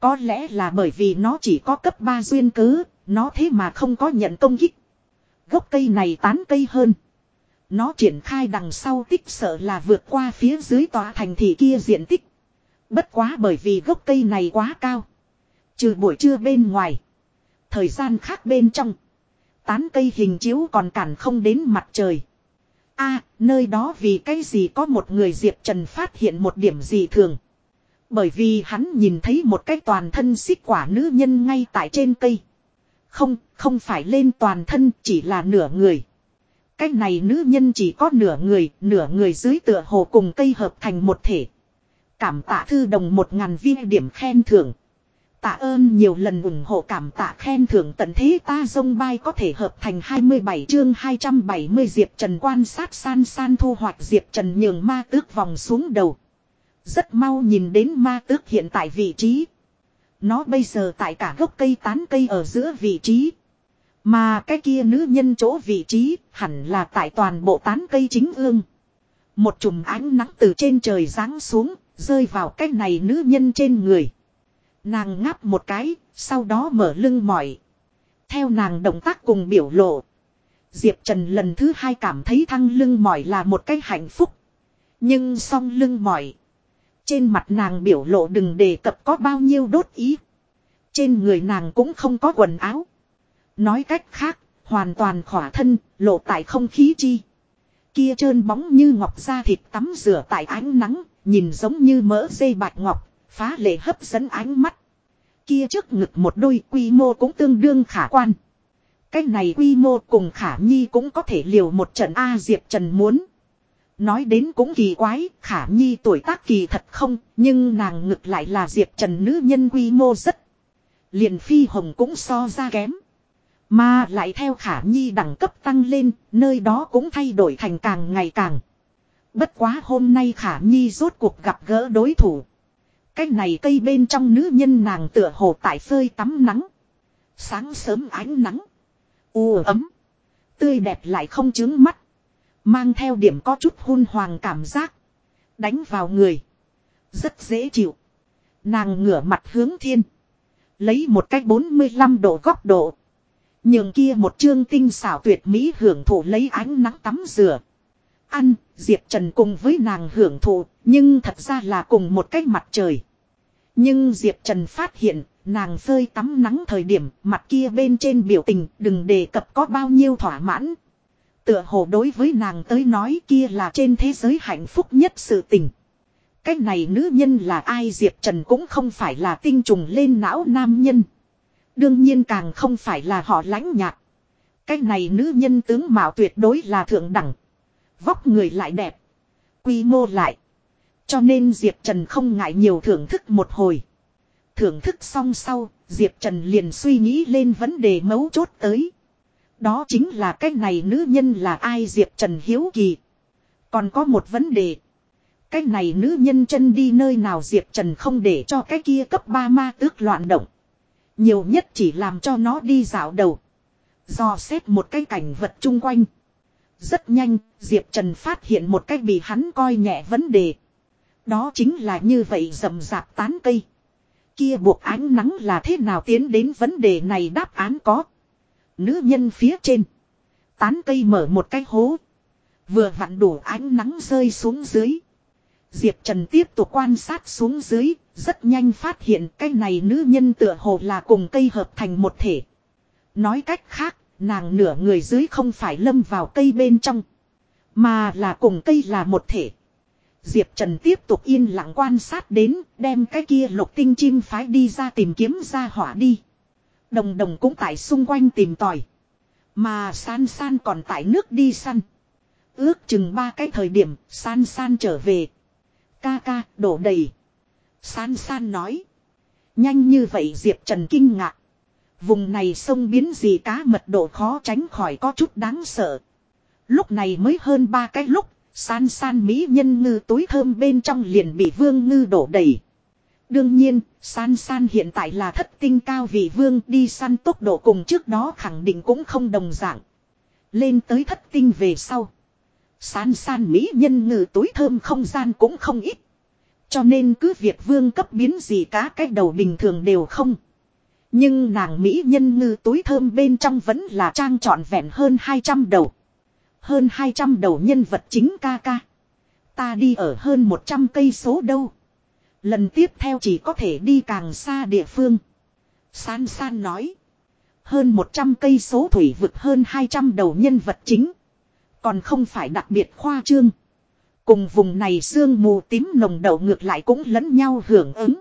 Có lẽ là bởi vì nó chỉ có cấp 3 duyên cớ, nó thế mà không có nhận công kích. Gốc cây này tán cây hơn. Nó triển khai đằng sau tích sợ là vượt qua phía dưới tòa thành thị kia diện tích. Bất quá bởi vì gốc cây này quá cao. Trừ buổi trưa bên ngoài. Thời gian khác bên trong. Tán cây hình chiếu còn cản không đến mặt trời. a nơi đó vì cái gì có một người Diệp Trần phát hiện một điểm gì thường. Bởi vì hắn nhìn thấy một cái toàn thân xích quả nữ nhân ngay tại trên cây. Không, không phải lên toàn thân chỉ là nửa người. Cái này nữ nhân chỉ có nửa người, nửa người dưới tựa hồ cùng cây hợp thành một thể. Cảm tạ thư đồng một ngàn viên điểm khen thưởng. Tạ ơn nhiều lần ủng hộ cảm tạ khen thưởng tận thế ta dông bay có thể hợp thành 27 chương 270 Diệp Trần quan sát san san thu hoạch Diệp Trần nhường ma tước vòng xuống đầu. Rất mau nhìn đến ma tước hiện tại vị trí. Nó bây giờ tại cả gốc cây tán cây ở giữa vị trí. Mà cái kia nữ nhân chỗ vị trí hẳn là tại toàn bộ tán cây chính ương. Một chùm ánh nắng từ trên trời giáng xuống, rơi vào cái này nữ nhân trên người. Nàng ngáp một cái, sau đó mở lưng mỏi. Theo nàng động tác cùng biểu lộ. Diệp Trần lần thứ hai cảm thấy thăng lưng mỏi là một cái hạnh phúc. Nhưng song lưng mỏi. Trên mặt nàng biểu lộ đừng đề cập có bao nhiêu đốt ý. Trên người nàng cũng không có quần áo. Nói cách khác, hoàn toàn khỏa thân, lộ tại không khí chi. Kia trơn bóng như ngọc da thịt tắm rửa tại ánh nắng, nhìn giống như mỡ dây bạch ngọc, phá lệ hấp dẫn ánh mắt. Kia trước ngực một đôi quy mô cũng tương đương khả quan. Cái này quy mô cùng khả nhi cũng có thể liều một trận A Diệp Trần muốn. Nói đến cũng kỳ quái, khả nhi tuổi tác kỳ thật không, nhưng nàng ngực lại là Diệp Trần nữ nhân quy mô rất. Liền phi hồng cũng so ra kém. Mà lại theo khả nhi đẳng cấp tăng lên, nơi đó cũng thay đổi thành càng ngày càng. Bất quá hôm nay khả nhi rốt cuộc gặp gỡ đối thủ. Cái này cây bên trong nữ nhân nàng tựa hồ tại phơi tắm nắng. Sáng sớm ánh nắng. U ấm. Tươi đẹp lại không chướng mắt. Mang theo điểm có chút hôn hoàng cảm giác. Đánh vào người. Rất dễ chịu. Nàng ngửa mặt hướng thiên. Lấy một cách 45 độ góc độ. Nhường kia một chương tinh xảo tuyệt mỹ hưởng thụ lấy ánh nắng tắm rửa. Ăn, Diệp Trần cùng với nàng hưởng thụ, nhưng thật ra là cùng một cách mặt trời. Nhưng Diệp Trần phát hiện, nàng phơi tắm nắng thời điểm, mặt kia bên trên biểu tình đừng đề cập có bao nhiêu thỏa mãn. Tựa hồ đối với nàng tới nói kia là trên thế giới hạnh phúc nhất sự tình. Cái này nữ nhân là ai Diệp Trần cũng không phải là tinh trùng lên não nam nhân. Đương nhiên càng không phải là họ lãnh nhạt. Cái này nữ nhân tướng mạo tuyệt đối là thượng đẳng. Vóc người lại đẹp. Quy mô lại. Cho nên Diệp Trần không ngại nhiều thưởng thức một hồi. Thưởng thức xong sau, Diệp Trần liền suy nghĩ lên vấn đề mấu chốt tới. Đó chính là cái này nữ nhân là ai Diệp Trần hiếu kỳ. Còn có một vấn đề. Cái này nữ nhân chân đi nơi nào Diệp Trần không để cho cái kia cấp 3 ma tước loạn động. Nhiều nhất chỉ làm cho nó đi dạo đầu. Do xét một cái cảnh vật chung quanh. Rất nhanh, Diệp Trần phát hiện một cách bị hắn coi nhẹ vấn đề. Đó chính là như vậy rầm rạp tán cây. Kia buộc ánh nắng là thế nào tiến đến vấn đề này đáp án có. Nữ nhân phía trên. Tán cây mở một cái hố. Vừa vặn đủ ánh nắng rơi xuống dưới. Diệp Trần tiếp tục quan sát xuống dưới, rất nhanh phát hiện cái này nữ nhân tựa hồ là cùng cây hợp thành một thể. Nói cách khác, nàng nửa người dưới không phải lâm vào cây bên trong, mà là cùng cây là một thể. Diệp Trần tiếp tục yên lặng quan sát đến, đem cái kia lục tinh chim phái đi ra tìm kiếm ra hỏa đi. Đồng đồng cũng tại xung quanh tìm tòi. Mà san san còn tại nước đi săn. Ước chừng ba cái thời điểm, san san trở về. Ca ca, đổ đầy. San san nói. Nhanh như vậy Diệp Trần kinh ngạc. Vùng này sông biến gì cá mật độ khó tránh khỏi có chút đáng sợ. Lúc này mới hơn ba cái lúc, san san mỹ nhân ngư túi thơm bên trong liền bị vương ngư đổ đầy. Đương nhiên, san san hiện tại là thất tinh cao vị vương đi săn tốc độ cùng trước đó khẳng định cũng không đồng dạng. Lên tới thất tinh về sau. San san mỹ nhân ngừ túi thơm không gian cũng không ít. Cho nên cứ việc vương cấp biến gì cá cái đầu bình thường đều không. Nhưng nàng mỹ nhân ngư túi thơm bên trong vẫn là trang trọn vẹn hơn 200 đầu. Hơn 200 đầu nhân vật chính ca ca. Ta đi ở hơn 100 cây số đâu. Lần tiếp theo chỉ có thể đi càng xa địa phương. San San nói. Hơn 100 cây số thủy vực hơn 200 đầu nhân vật chính. Còn không phải đặc biệt khoa trương. Cùng vùng này sương mù tím nồng đậu ngược lại cũng lẫn nhau hưởng ứng.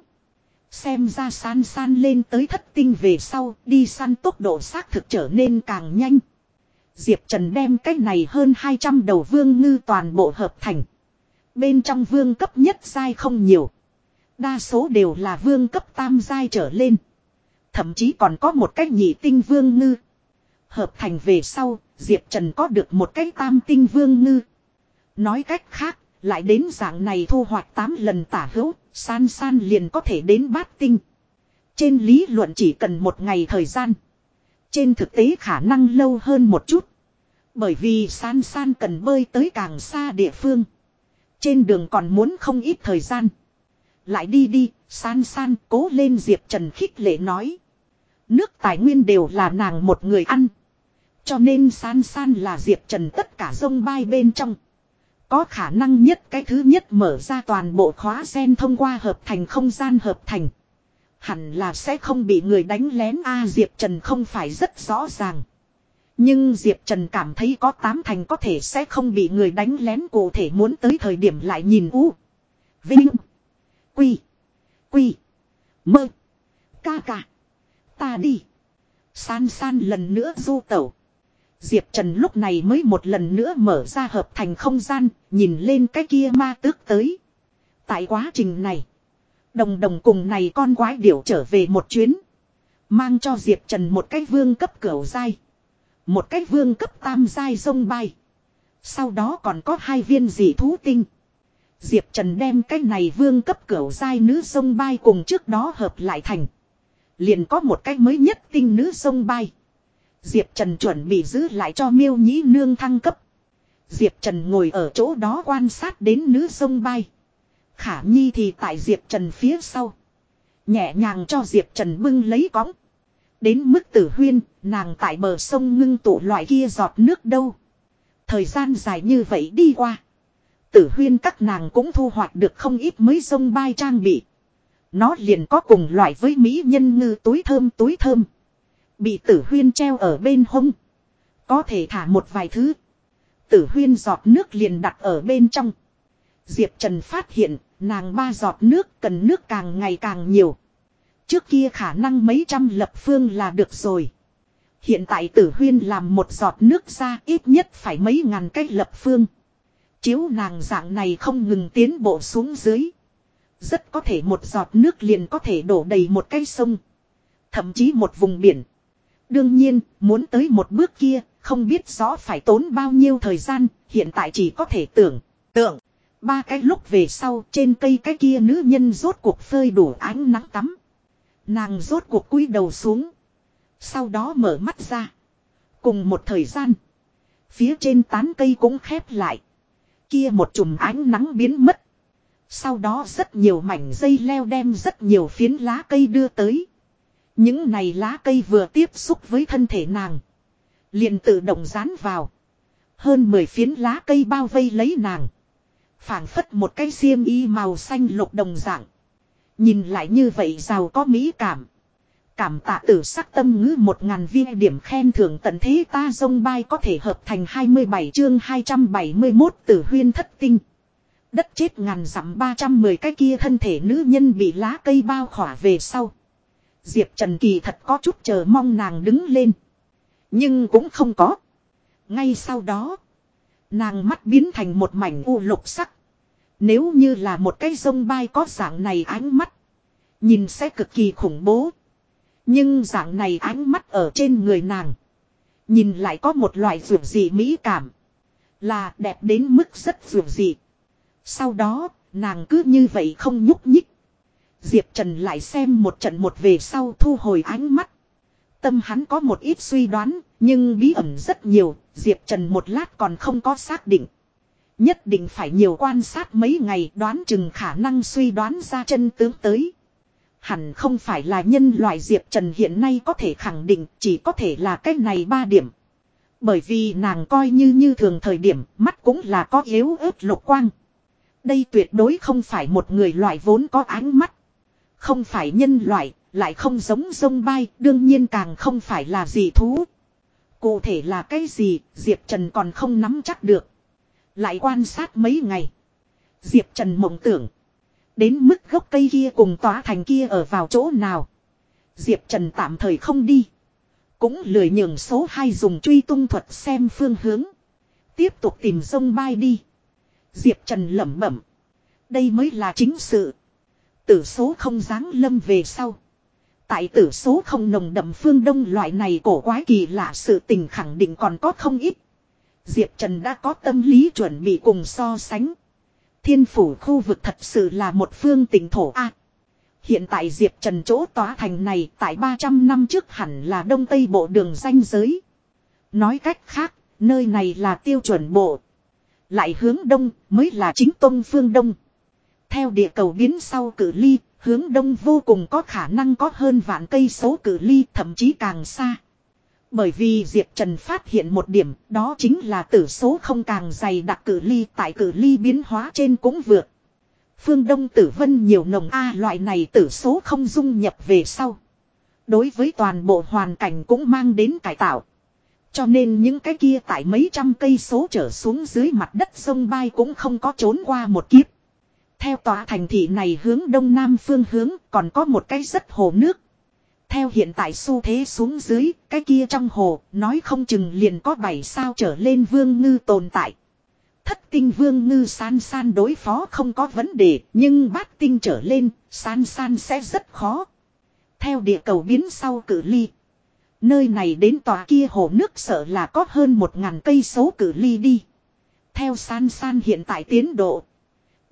Xem ra san san lên tới thất tinh về sau, đi săn tốc độ xác thực trở nên càng nhanh. Diệp Trần đem cách này hơn 200 đầu vương ngư toàn bộ hợp thành. Bên trong vương cấp nhất dai không nhiều. Đa số đều là vương cấp tam dai trở lên. Thậm chí còn có một cách nhị tinh vương ngư. Hợp thành về sau, Diệp Trần có được một cái tam tinh vương ngư. Nói cách khác, lại đến dạng này thu hoạch 8 lần tả hữu, san san liền có thể đến bát tinh. Trên lý luận chỉ cần một ngày thời gian. Trên thực tế khả năng lâu hơn một chút. Bởi vì san san cần bơi tới càng xa địa phương. Trên đường còn muốn không ít thời gian. Lại đi đi, san san cố lên Diệp Trần khích lệ nói. Nước tài nguyên đều là nàng một người ăn. Cho nên san san là Diệp Trần tất cả sông bay bên trong. Có khả năng nhất cái thứ nhất mở ra toàn bộ khóa sen thông qua hợp thành không gian hợp thành. Hẳn là sẽ không bị người đánh lén A à, Diệp Trần không phải rất rõ ràng. Nhưng Diệp Trần cảm thấy có tám thành có thể sẽ không bị người đánh lén cụ thể muốn tới thời điểm lại nhìn u. Vinh. Quy. Quy. Mơ. Ca ca. Ta đi. San san lần nữa du tẩu. Diệp Trần lúc này mới một lần nữa mở ra hợp thành không gian, nhìn lên cái kia ma tước tới. Tại quá trình này, đồng đồng cùng này con quái điểu trở về một chuyến. Mang cho Diệp Trần một cái vương cấp cửu dai. Một cái vương cấp tam dai sông bay. Sau đó còn có hai viên dị thú tinh. Diệp Trần đem cái này vương cấp cửu dai nữ sông bay cùng trước đó hợp lại thành. Liền có một cái mới nhất tinh nữ sông bay. Diệp Trần chuẩn bị giữ lại cho miêu nhĩ nương thăng cấp. Diệp Trần ngồi ở chỗ đó quan sát đến nữ sông bay. Khả Nhi thì tại Diệp Trần phía sau. Nhẹ nhàng cho Diệp Trần bưng lấy cõng. Đến mức tử huyên, nàng tại bờ sông ngưng tụ loại kia giọt nước đâu. Thời gian dài như vậy đi qua. Tử huyên các nàng cũng thu hoạch được không ít mấy sông bay trang bị. Nó liền có cùng loại với mỹ nhân ngư túi thơm túi thơm. Bị tử huyên treo ở bên hông. Có thể thả một vài thứ. Tử huyên giọt nước liền đặt ở bên trong. Diệp Trần phát hiện, nàng ba giọt nước cần nước càng ngày càng nhiều. Trước kia khả năng mấy trăm lập phương là được rồi. Hiện tại tử huyên làm một giọt nước ra ít nhất phải mấy ngàn cách lập phương. Chiếu nàng dạng này không ngừng tiến bộ xuống dưới. Rất có thể một giọt nước liền có thể đổ đầy một cái sông. Thậm chí một vùng biển. Đương nhiên, muốn tới một bước kia, không biết rõ phải tốn bao nhiêu thời gian, hiện tại chỉ có thể tưởng, tượng. Ba cái lúc về sau trên cây cái kia nữ nhân rốt cuộc phơi đủ ánh nắng tắm. Nàng rốt cuộc cúi đầu xuống. Sau đó mở mắt ra. Cùng một thời gian. Phía trên tán cây cũng khép lại. Kia một chùm ánh nắng biến mất. Sau đó rất nhiều mảnh dây leo đem rất nhiều phiến lá cây đưa tới. Những này lá cây vừa tiếp xúc với thân thể nàng. Liền tự động dán vào. Hơn 10 phiến lá cây bao vây lấy nàng. phảng phất một cái xiêm y màu xanh lục đồng dạng. Nhìn lại như vậy giàu có mỹ cảm. Cảm tạ tử sắc tâm ngữ một ngàn viên điểm khen thưởng tận thế ta dông bay có thể hợp thành 27 chương 271 tử huyên thất tinh. Đất chết ngàn dặm 310 cái kia thân thể nữ nhân bị lá cây bao khỏa về sau. Diệp Trần Kỳ thật có chút chờ mong nàng đứng lên. Nhưng cũng không có. Ngay sau đó. Nàng mắt biến thành một mảnh u lục sắc. Nếu như là một cái sông bay có dạng này ánh mắt. Nhìn sẽ cực kỳ khủng bố. Nhưng dạng này ánh mắt ở trên người nàng. Nhìn lại có một loại vượt dị mỹ cảm. Là đẹp đến mức rất vượt dị. Sau đó, nàng cứ như vậy không nhúc nhích. Diệp Trần lại xem một trận một về sau thu hồi ánh mắt. Tâm hắn có một ít suy đoán, nhưng bí ẩn rất nhiều, Diệp Trần một lát còn không có xác định. Nhất định phải nhiều quan sát mấy ngày đoán chừng khả năng suy đoán ra chân tướng tới. Hẳn không phải là nhân loại Diệp Trần hiện nay có thể khẳng định chỉ có thể là cách này ba điểm. Bởi vì nàng coi như như thường thời điểm mắt cũng là có yếu ớt lục quang. Đây tuyệt đối không phải một người loại vốn có ánh mắt. Không phải nhân loại, lại không giống sông bay, đương nhiên càng không phải là gì thú. Cụ thể là cái gì, Diệp Trần còn không nắm chắc được. Lại quan sát mấy ngày. Diệp Trần mộng tưởng. Đến mức gốc cây kia cùng tỏa thành kia ở vào chỗ nào. Diệp Trần tạm thời không đi. Cũng lười nhường số 2 dùng truy tung thuật xem phương hướng. Tiếp tục tìm sông bay đi. Diệp Trần lẩm bẩm. Đây mới là chính sự. Tử số không dáng lâm về sau. Tại tử số không nồng đậm phương đông loại này cổ quái kỳ lạ sự tình khẳng định còn có không ít. Diệp Trần đã có tâm lý chuẩn bị cùng so sánh. Thiên phủ khu vực thật sự là một phương tỉnh thổ A. hiện tại Diệp Trần chỗ tòa thành này tại 300 năm trước hẳn là đông tây bộ đường danh giới. Nói cách khác, nơi này là tiêu chuẩn bộ. Lại hướng đông mới là chính tông phương đông. Theo địa cầu biến sau cử ly, hướng đông vô cùng có khả năng có hơn vạn cây số cử ly thậm chí càng xa. Bởi vì Diệp Trần phát hiện một điểm, đó chính là tử số không càng dày đặc cử ly tại cử ly biến hóa trên cũng vượt. Phương Đông tử vân nhiều nồng A loại này tử số không dung nhập về sau. Đối với toàn bộ hoàn cảnh cũng mang đến cải tạo. Cho nên những cái kia tại mấy trăm cây số trở xuống dưới mặt đất sông bay cũng không có trốn qua một kiếp. Theo tòa thành thị này hướng đông nam phương hướng còn có một cái rất hồ nước. Theo hiện tại xu thế xuống dưới, cái kia trong hồ, nói không chừng liền có bảy sao trở lên vương ngư tồn tại. Thất tinh vương ngư san san đối phó không có vấn đề, nhưng bát tinh trở lên, san san sẽ rất khó. Theo địa cầu biến sau cử ly. Nơi này đến tòa kia hồ nước sợ là có hơn một ngàn cây số cử ly đi. Theo san san hiện tại tiến độ.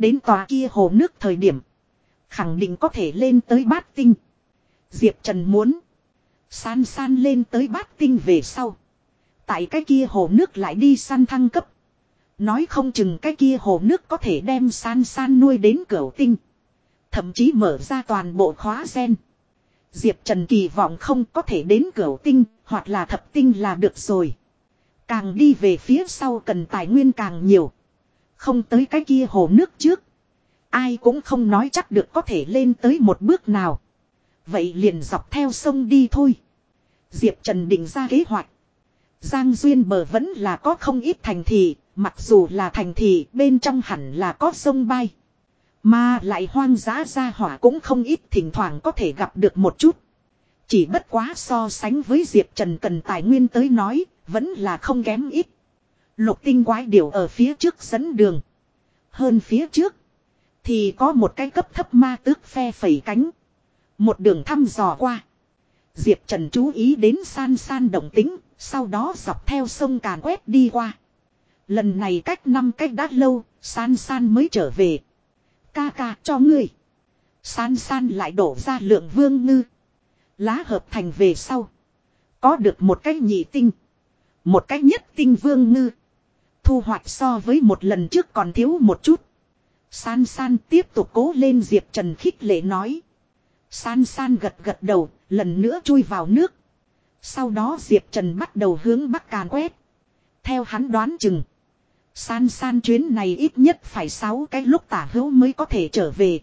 Đến tòa kia hồ nước thời điểm. Khẳng định có thể lên tới bát tinh. Diệp Trần muốn. San san lên tới bát tinh về sau. Tại cái kia hồ nước lại đi săn thăng cấp. Nói không chừng cái kia hồ nước có thể đem san san nuôi đến cửa tinh. Thậm chí mở ra toàn bộ khóa gen. Diệp Trần kỳ vọng không có thể đến cửa tinh, hoặc là thập tinh là được rồi. Càng đi về phía sau cần tài nguyên càng nhiều. Không tới cái kia hồ nước trước. Ai cũng không nói chắc được có thể lên tới một bước nào. Vậy liền dọc theo sông đi thôi. Diệp Trần định ra kế hoạch. Giang Duyên bờ vẫn là có không ít thành thị, mặc dù là thành thị bên trong hẳn là có sông bay. Mà lại hoang dã ra hỏa cũng không ít thỉnh thoảng có thể gặp được một chút. Chỉ bất quá so sánh với Diệp Trần cần tài nguyên tới nói, vẫn là không kém ít. Lục tinh quái điểu ở phía trước dẫn đường. Hơn phía trước, thì có một cái cấp thấp ma tước phe phẩy cánh. Một đường thăm dò qua. Diệp Trần chú ý đến san san động tính, sau đó dọc theo sông càn quét đi qua. Lần này cách năm cách đã lâu, san san mới trở về. Ca ca cho ngươi. San san lại đổ ra lượng vương ngư. Lá hợp thành về sau. Có được một cái nhị tinh. Một cái nhất tinh vương ngư. Thu hoạch so với một lần trước còn thiếu một chút. San san tiếp tục cố lên Diệp Trần khích lệ nói. San san gật gật đầu, lần nữa chui vào nước. Sau đó Diệp Trần bắt đầu hướng bắc càn quét. Theo hắn đoán chừng. San san chuyến này ít nhất phải 6 cái lúc tả hữu mới có thể trở về.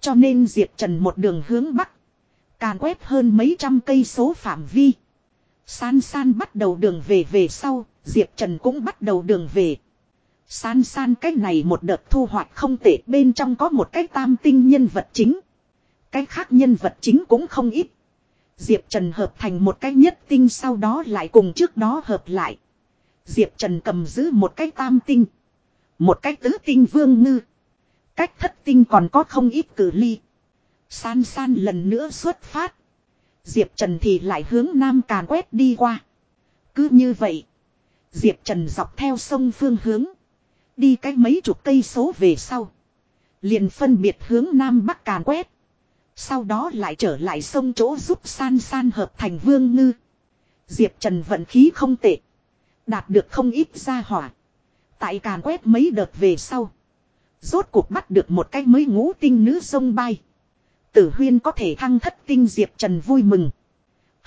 Cho nên Diệp Trần một đường hướng bắc. Càn quét hơn mấy trăm cây số phạm vi. San san bắt đầu đường về về sau, Diệp Trần cũng bắt đầu đường về. San san cái này một đợt thu hoạch không tệ, bên trong có một cái tam tinh nhân vật chính. Cái khác nhân vật chính cũng không ít. Diệp Trần hợp thành một cái nhất tinh, sau đó lại cùng trước đó hợp lại. Diệp Trần cầm giữ một cái tam tinh. Một cái tứ tinh vương ngư. Cách thất tinh còn có không ít cử ly. San san lần nữa xuất phát. Diệp Trần thì lại hướng nam càn quét đi qua. Cứ như vậy. Diệp Trần dọc theo sông phương hướng. Đi cách mấy chục cây số về sau. Liền phân biệt hướng nam bắc càn quét. Sau đó lại trở lại sông chỗ giúp san san hợp thành vương ngư. Diệp Trần vận khí không tệ. Đạt được không ít ra hỏa. Tại càn quét mấy đợt về sau. Rốt cuộc bắt được một cái mới ngũ tinh nữ sông bay. Tử huyên có thể thăng thất tinh Diệp Trần vui mừng.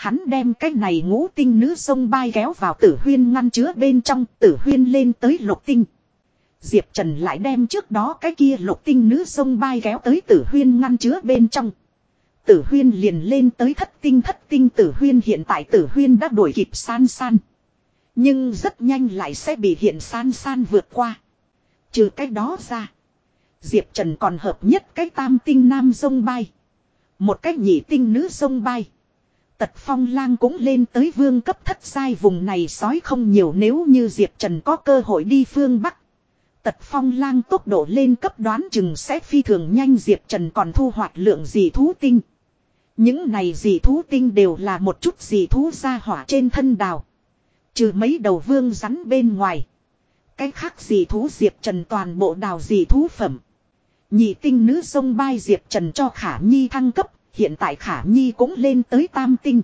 Hắn đem cái này ngũ tinh nữ sông bay kéo vào tử huyên ngăn chứa bên trong, tử huyên lên tới lục tinh. Diệp Trần lại đem trước đó cái kia lục tinh nữ sông bay kéo tới tử huyên ngăn chứa bên trong. Tử huyên liền lên tới thất tinh thất tinh tử huyên hiện tại tử huyên đã đuổi kịp san san. Nhưng rất nhanh lại sẽ bị hiện san san vượt qua. Trừ cái đó ra. Diệp Trần còn hợp nhất cái tam tinh nam sông bay. Một cái nhị tinh nữ sông bay. Tật phong lang cũng lên tới vương cấp thất giai vùng này sói không nhiều nếu như Diệp Trần có cơ hội đi phương Bắc. Tật phong lang tốc độ lên cấp đoán chừng sẽ phi thường nhanh Diệp Trần còn thu hoạch lượng dì thú tinh. Những này dị thú tinh đều là một chút dị thú ra hỏa trên thân đào. Trừ mấy đầu vương rắn bên ngoài. Cái khác dị thú Diệp Trần toàn bộ đào dị thú phẩm. Nhị tinh nữ sông bay Diệp Trần cho Khả Nhi thăng cấp, hiện tại Khả Nhi cũng lên tới tam tinh.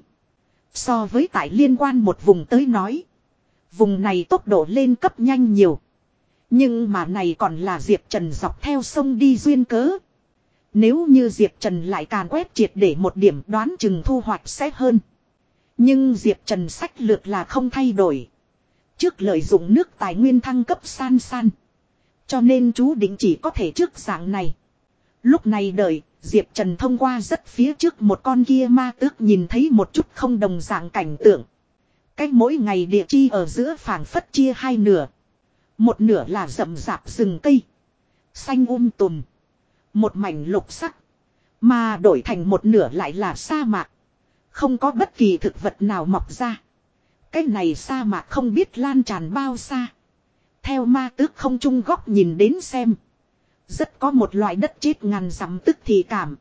So với tại liên quan một vùng tới nói. Vùng này tốc độ lên cấp nhanh nhiều. Nhưng mà này còn là Diệp Trần dọc theo sông đi duyên cớ. Nếu như Diệp Trần lại càn quét triệt để một điểm đoán chừng thu hoạch sẽ hơn. Nhưng Diệp Trần sách lược là không thay đổi. Trước lợi dụng nước tài nguyên thăng cấp san san. Cho nên chú định chỉ có thể trước dạng này. Lúc này đợi, Diệp Trần thông qua rất phía trước một con kia ma tước nhìn thấy một chút không đồng dạng cảnh tượng. Cách mỗi ngày địa chi ở giữa phảng phất chia hai nửa. Một nửa là rậm rạp rừng cây. Xanh um tùm. Một mảnh lục sắc. Mà đổi thành một nửa lại là sa mạc. Không có bất kỳ thực vật nào mọc ra. Cái này sa mạc không biết lan tràn bao xa. Theo ma tước không trung góc nhìn đến xem. Rất có một loại đất chết ngàn dặm tức thì cảm.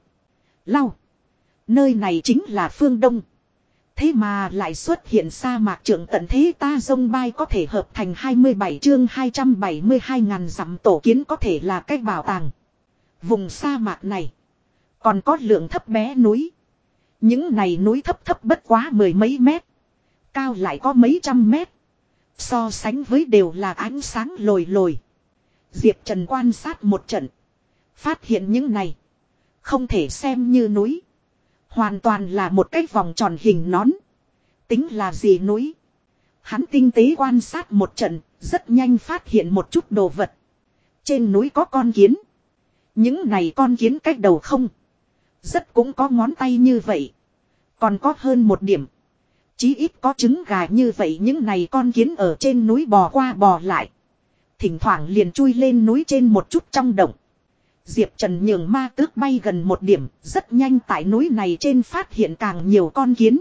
Lau. Nơi này chính là phương Đông. Thế mà lại xuất hiện sa mạc trưởng tận thế ta dông bay có thể hợp thành 27 chương 272 ngàn dặm tổ kiến có thể là cách bảo tàng. Vùng sa mạc này. Còn có lượng thấp bé núi. Những này núi thấp thấp bất quá mười mấy mét. Cao lại có mấy trăm mét. So sánh với đều là ánh sáng lồi lồi. Diệp Trần quan sát một trận. Phát hiện những này. Không thể xem như núi. Hoàn toàn là một cái vòng tròn hình nón. Tính là gì núi. Hắn tinh tế quan sát một trận. Rất nhanh phát hiện một chút đồ vật. Trên núi có con kiến. Những này con kiến cách đầu không. Rất cũng có ngón tay như vậy. Còn có hơn một điểm. Chí ít có trứng gà như vậy, những này con kiến ở trên núi bò qua bò lại. Thỉnh thoảng liền chui lên núi trên một chút trong động. Diệp Trần nhường ma tước bay gần một điểm, rất nhanh tại núi này trên phát hiện càng nhiều con kiến.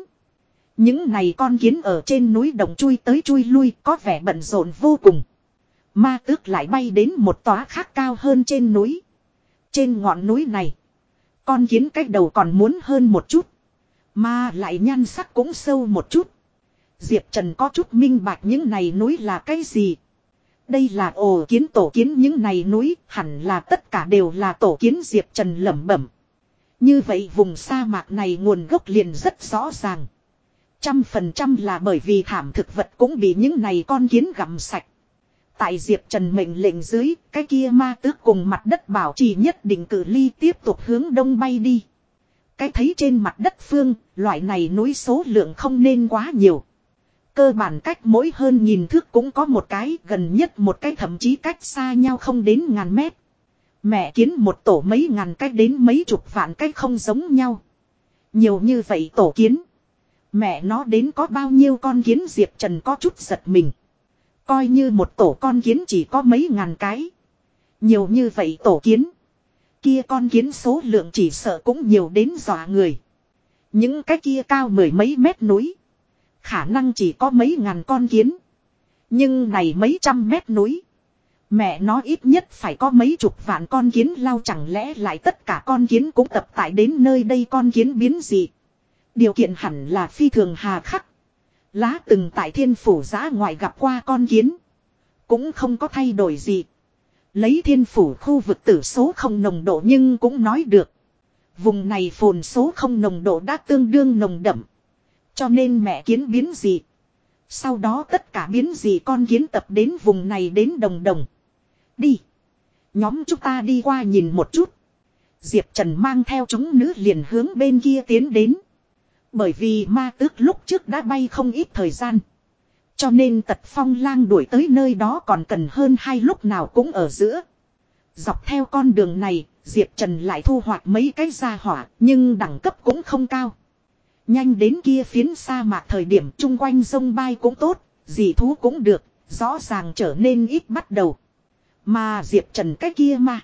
Những này con kiến ở trên núi đồng chui tới chui lui có vẻ bận rộn vô cùng. Ma tước lại bay đến một tóa khác cao hơn trên núi. Trên ngọn núi này, con kiến cách đầu còn muốn hơn một chút. Mà lại nhan sắc cũng sâu một chút. Diệp Trần có chút minh bạch những này núi là cái gì. Đây là ồ kiến tổ kiến những này núi hẳn là tất cả đều là tổ kiến Diệp Trần lẩm bẩm. Như vậy vùng sa mạc này nguồn gốc liền rất rõ ràng. Trăm phần trăm là bởi vì thảm thực vật cũng bị những này con kiến gặm sạch. Tại Diệp Trần mệnh lệnh dưới, cái kia ma tước cùng mặt đất bảo trì nhất định cử ly tiếp tục hướng đông bay đi. Cái thấy trên mặt đất phương, loại này núi số lượng không nên quá nhiều. Cơ bản cách mỗi hơn nghìn thước cũng có một cái, gần nhất một cái thậm chí cách xa nhau không đến ngàn mét. Mẹ kiến một tổ mấy ngàn cách đến mấy chục vạn cách không giống nhau. Nhiều như vậy tổ kiến. Mẹ nó đến có bao nhiêu con kiến Diệp Trần có chút giật mình. Coi như một tổ con kiến chỉ có mấy ngàn cái. Nhiều như vậy tổ kiến. Kia con kiến số lượng chỉ sợ cũng nhiều đến dọa người. Những cái kia cao mười mấy mét núi. Khả năng chỉ có mấy ngàn con kiến. Nhưng này mấy trăm mét núi. Mẹ nó ít nhất phải có mấy chục vạn con kiến lao chẳng lẽ lại tất cả con kiến cũng tập tại đến nơi đây con kiến biến gì. Điều kiện hẳn là phi thường hà khắc. Lá từng tại thiên phủ giã ngoài gặp qua con kiến. Cũng không có thay đổi gì. Lấy thiên phủ khu vực tử số không nồng độ nhưng cũng nói được. Vùng này phồn số không nồng độ đã tương đương nồng đậm. Cho nên mẹ kiến biến gì. Sau đó tất cả biến gì con kiến tập đến vùng này đến đồng đồng. Đi. Nhóm chúng ta đi qua nhìn một chút. Diệp Trần mang theo chúng nữ liền hướng bên kia tiến đến. Bởi vì ma tước lúc trước đã bay không ít thời gian. Cho nên tật phong lang đuổi tới nơi đó còn cần hơn hai lúc nào cũng ở giữa. Dọc theo con đường này, Diệp Trần lại thu hoạch mấy cái gia hỏa, nhưng đẳng cấp cũng không cao. Nhanh đến kia phiến sa mạc thời điểm chung quanh sông bay cũng tốt, gì thú cũng được, rõ ràng trở nên ít bắt đầu. Mà Diệp Trần cái kia mà.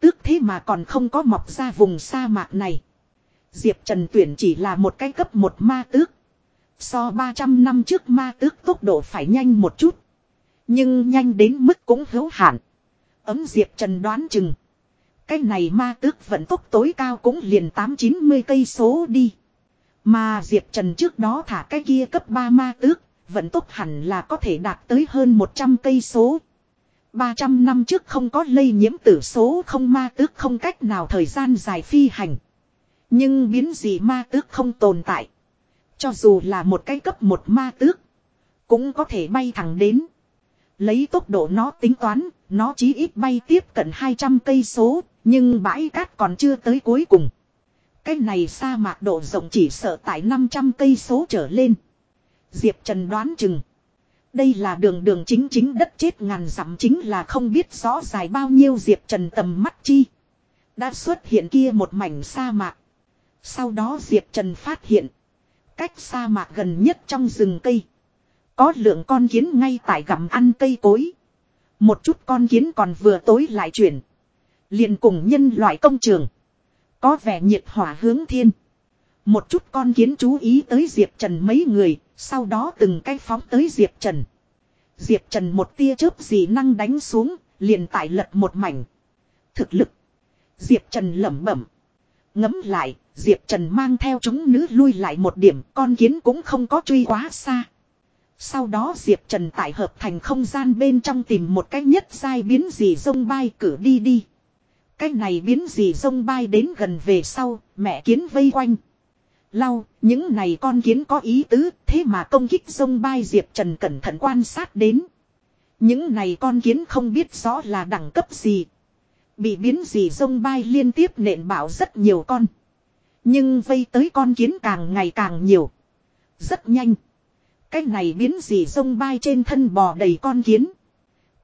Tước thế mà còn không có mọc ra vùng sa mạc này. Diệp Trần tuyển chỉ là một cái cấp một ma tước. So 300 năm trước ma tước tốc độ phải nhanh một chút. Nhưng nhanh đến mức cũng hữu hạn. Ấm Diệp Trần đoán chừng. Cái này ma tước vận tốc tối cao cũng liền 8-90 cây số đi. Mà Diệp Trần trước đó thả cái kia cấp 3 ma tước, vận tốc hẳn là có thể đạt tới hơn 100 cây số. 300 năm trước không có lây nhiễm tử số không ma tước không cách nào thời gian dài phi hành. Nhưng biến gì ma tước không tồn tại. Cho dù là một cái cấp một ma tước. Cũng có thể bay thẳng đến. Lấy tốc độ nó tính toán. Nó chí ít bay tiếp cận 200 cây số. Nhưng bãi cát còn chưa tới cuối cùng. Cái này sa mạc độ rộng chỉ sợ tại 500 cây số trở lên. Diệp Trần đoán chừng. Đây là đường đường chính chính đất chết ngàn dặm chính là không biết rõ dài bao nhiêu Diệp Trần tầm mắt chi. Đã xuất hiện kia một mảnh sa mạc. Sau đó Diệp Trần phát hiện. Cách sa mạc gần nhất trong rừng cây. Có lượng con kiến ngay tại gặm ăn cây cối. Một chút con kiến còn vừa tối lại chuyển. liền cùng nhân loại công trường. Có vẻ nhiệt hỏa hướng thiên. Một chút con kiến chú ý tới Diệp Trần mấy người. Sau đó từng cái phóng tới Diệp Trần. Diệp Trần một tia chớp gì năng đánh xuống. Liền tại lật một mảnh. Thực lực. Diệp Trần lẩm bẩm. Ngấm lại, Diệp Trần mang theo chúng nữ lui lại một điểm, con kiến cũng không có truy quá xa. Sau đó Diệp Trần tại hợp thành không gian bên trong tìm một cách nhất sai biến gì sông bay cử đi đi. Cái này biến gì sông bay đến gần về sau, mẹ kiến vây quanh. Lau, những này con kiến có ý tứ, thế mà công kích sông bay Diệp Trần cẩn thận quan sát đến. Những này con kiến không biết rõ là đẳng cấp gì. Bị biến gì sông bay liên tiếp nện bảo rất nhiều con. Nhưng vây tới con kiến càng ngày càng nhiều. Rất nhanh. Cái này biến gì sông bay trên thân bò đầy con kiến.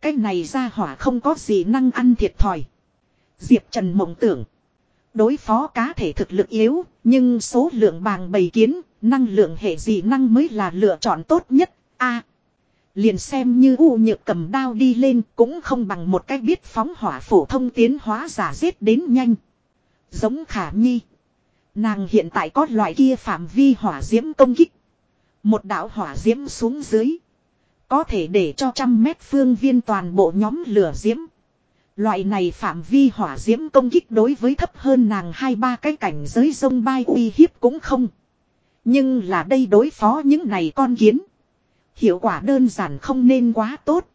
Cái này ra hỏa không có gì năng ăn thiệt thòi. Diệp Trần mộng tưởng. Đối phó cá thể thực lực yếu, nhưng số lượng bàng bầy kiến, năng lượng hệ dị năng mới là lựa chọn tốt nhất. A. Liền xem như u nhược cầm đao đi lên cũng không bằng một cách biết phóng hỏa phổ thông tiến hóa giả giết đến nhanh. Giống khả nhi. Nàng hiện tại có loại kia phạm vi hỏa diễm công kích. Một đạo hỏa diễm xuống dưới. Có thể để cho trăm mét phương viên toàn bộ nhóm lửa diễm. Loại này phạm vi hỏa diễm công kích đối với thấp hơn nàng hai ba cái cảnh giới sông bay uy hiếp cũng không. Nhưng là đây đối phó những này con kiến. Hiệu quả đơn giản không nên quá tốt.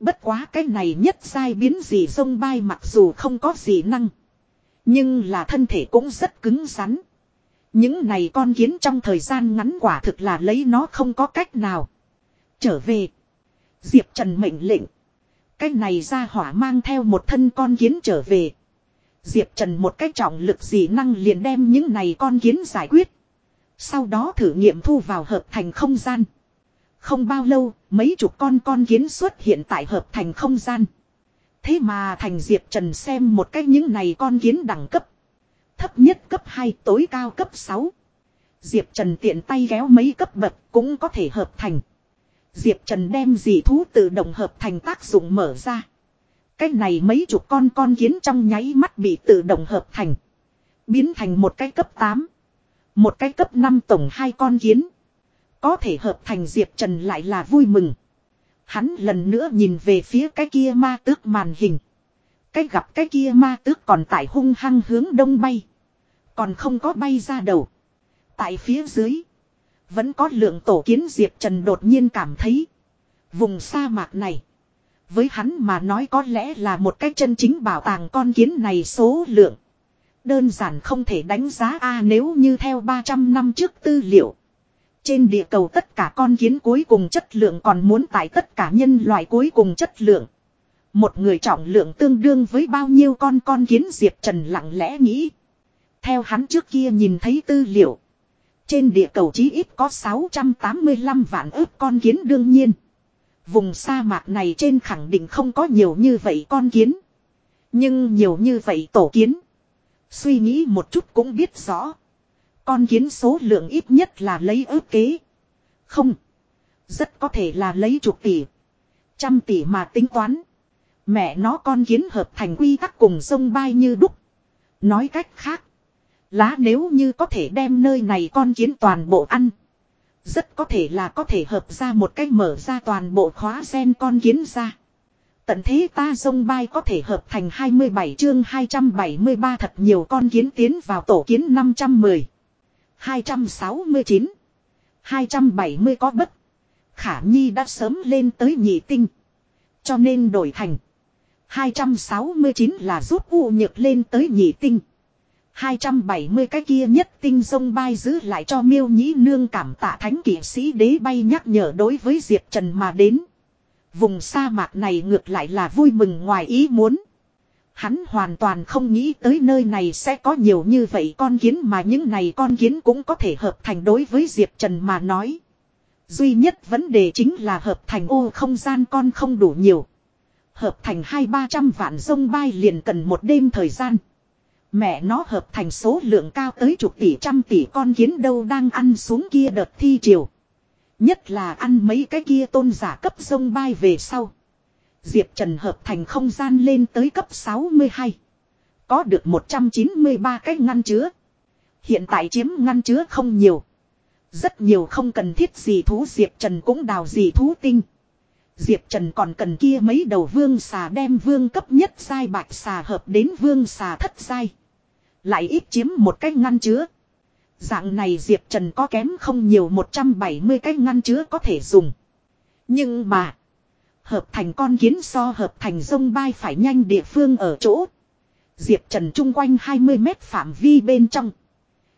Bất quá cái này nhất sai biến gì sông bay mặc dù không có gì năng. Nhưng là thân thể cũng rất cứng rắn. Những này con kiến trong thời gian ngắn quả thực là lấy nó không có cách nào. Trở về. Diệp Trần mệnh lệnh. Cái này ra hỏa mang theo một thân con kiến trở về. Diệp Trần một cách trọng lực dị năng liền đem những này con kiến giải quyết. Sau đó thử nghiệm thu vào hợp thành không gian. Không bao lâu, mấy chục con con kiến xuất hiện tại hợp thành không gian. Thế mà thành Diệp Trần xem một cách những này con kiến đẳng cấp. Thấp nhất cấp 2 tối cao cấp 6. Diệp Trần tiện tay kéo mấy cấp bậc cũng có thể hợp thành. Diệp Trần đem dị thú tự động hợp thành tác dụng mở ra. Cái này mấy chục con con kiến trong nháy mắt bị tự động hợp thành. Biến thành một cái cấp 8. Một cái cấp 5 tổng hai con kiến. Có thể hợp thành Diệp Trần lại là vui mừng. Hắn lần nữa nhìn về phía cái kia ma tước màn hình. Cái gặp cái kia ma tước còn tại hung hăng hướng đông bay. Còn không có bay ra đầu. Tại phía dưới. Vẫn có lượng tổ kiến Diệp Trần đột nhiên cảm thấy. Vùng sa mạc này. Với hắn mà nói có lẽ là một cách chân chính bảo tàng con kiến này số lượng. Đơn giản không thể đánh giá a nếu như theo 300 năm trước tư liệu. Trên địa cầu tất cả con kiến cuối cùng chất lượng còn muốn tại tất cả nhân loại cuối cùng chất lượng. Một người trọng lượng tương đương với bao nhiêu con con kiến Diệp Trần lặng lẽ nghĩ. Theo hắn trước kia nhìn thấy tư liệu. Trên địa cầu chí ít có 685 vạn ước con kiến đương nhiên. Vùng sa mạc này trên khẳng định không có nhiều như vậy con kiến. Nhưng nhiều như vậy tổ kiến. Suy nghĩ một chút cũng biết rõ. Con kiến số lượng ít nhất là lấy ước kế. Không. Rất có thể là lấy chục tỷ. Trăm tỷ mà tính toán. Mẹ nó con kiến hợp thành quy tắc cùng sông bay như đúc. Nói cách khác. Lá nếu như có thể đem nơi này con kiến toàn bộ ăn. Rất có thể là có thể hợp ra một cách mở ra toàn bộ khóa sen con kiến ra. Tận thế ta sông bay có thể hợp thành 27 chương 273 thật nhiều con kiến tiến vào tổ kiến 510. 269. 270 có bất. Khả Nhi đã sớm lên tới nhị tinh. Cho nên đổi thành. 269 là rút U nhược lên tới nhị tinh. 270 cái kia nhất tinh sông bay giữ lại cho miêu nhĩ nương cảm tạ thánh kỷ sĩ đế bay nhắc nhở đối với Diệp Trần mà đến. Vùng sa mạc này ngược lại là vui mừng ngoài ý muốn. Hắn hoàn toàn không nghĩ tới nơi này sẽ có nhiều như vậy con kiến mà những này con kiến cũng có thể hợp thành đối với Diệp Trần mà nói. Duy nhất vấn đề chính là hợp thành ô không gian con không đủ nhiều. Hợp thành hai ba trăm vạn sông bay liền cần một đêm thời gian. Mẹ nó hợp thành số lượng cao tới chục tỷ, trăm tỷ, con kiến đâu đang ăn xuống kia đợt thi triều. Nhất là ăn mấy cái kia tôn giả cấp sông bay về sau. Diệp Trần hợp thành không gian lên tới cấp 62. Có được 193 cái ngăn chứa. Hiện tại chiếm ngăn chứa không nhiều. Rất nhiều không cần thiết gì thú, Diệp Trần cũng đào gì thú tinh. Diệp Trần còn cần kia mấy đầu vương xà đem vương cấp nhất sai bạch xà hợp đến vương xà thất sai. Lại ít chiếm một cái ngăn chứa. Dạng này Diệp Trần có kém không nhiều 170 cái ngăn chứa có thể dùng. Nhưng mà. Hợp thành con kiến so hợp thành sông bay phải nhanh địa phương ở chỗ. Diệp Trần chung quanh 20 mét phạm vi bên trong.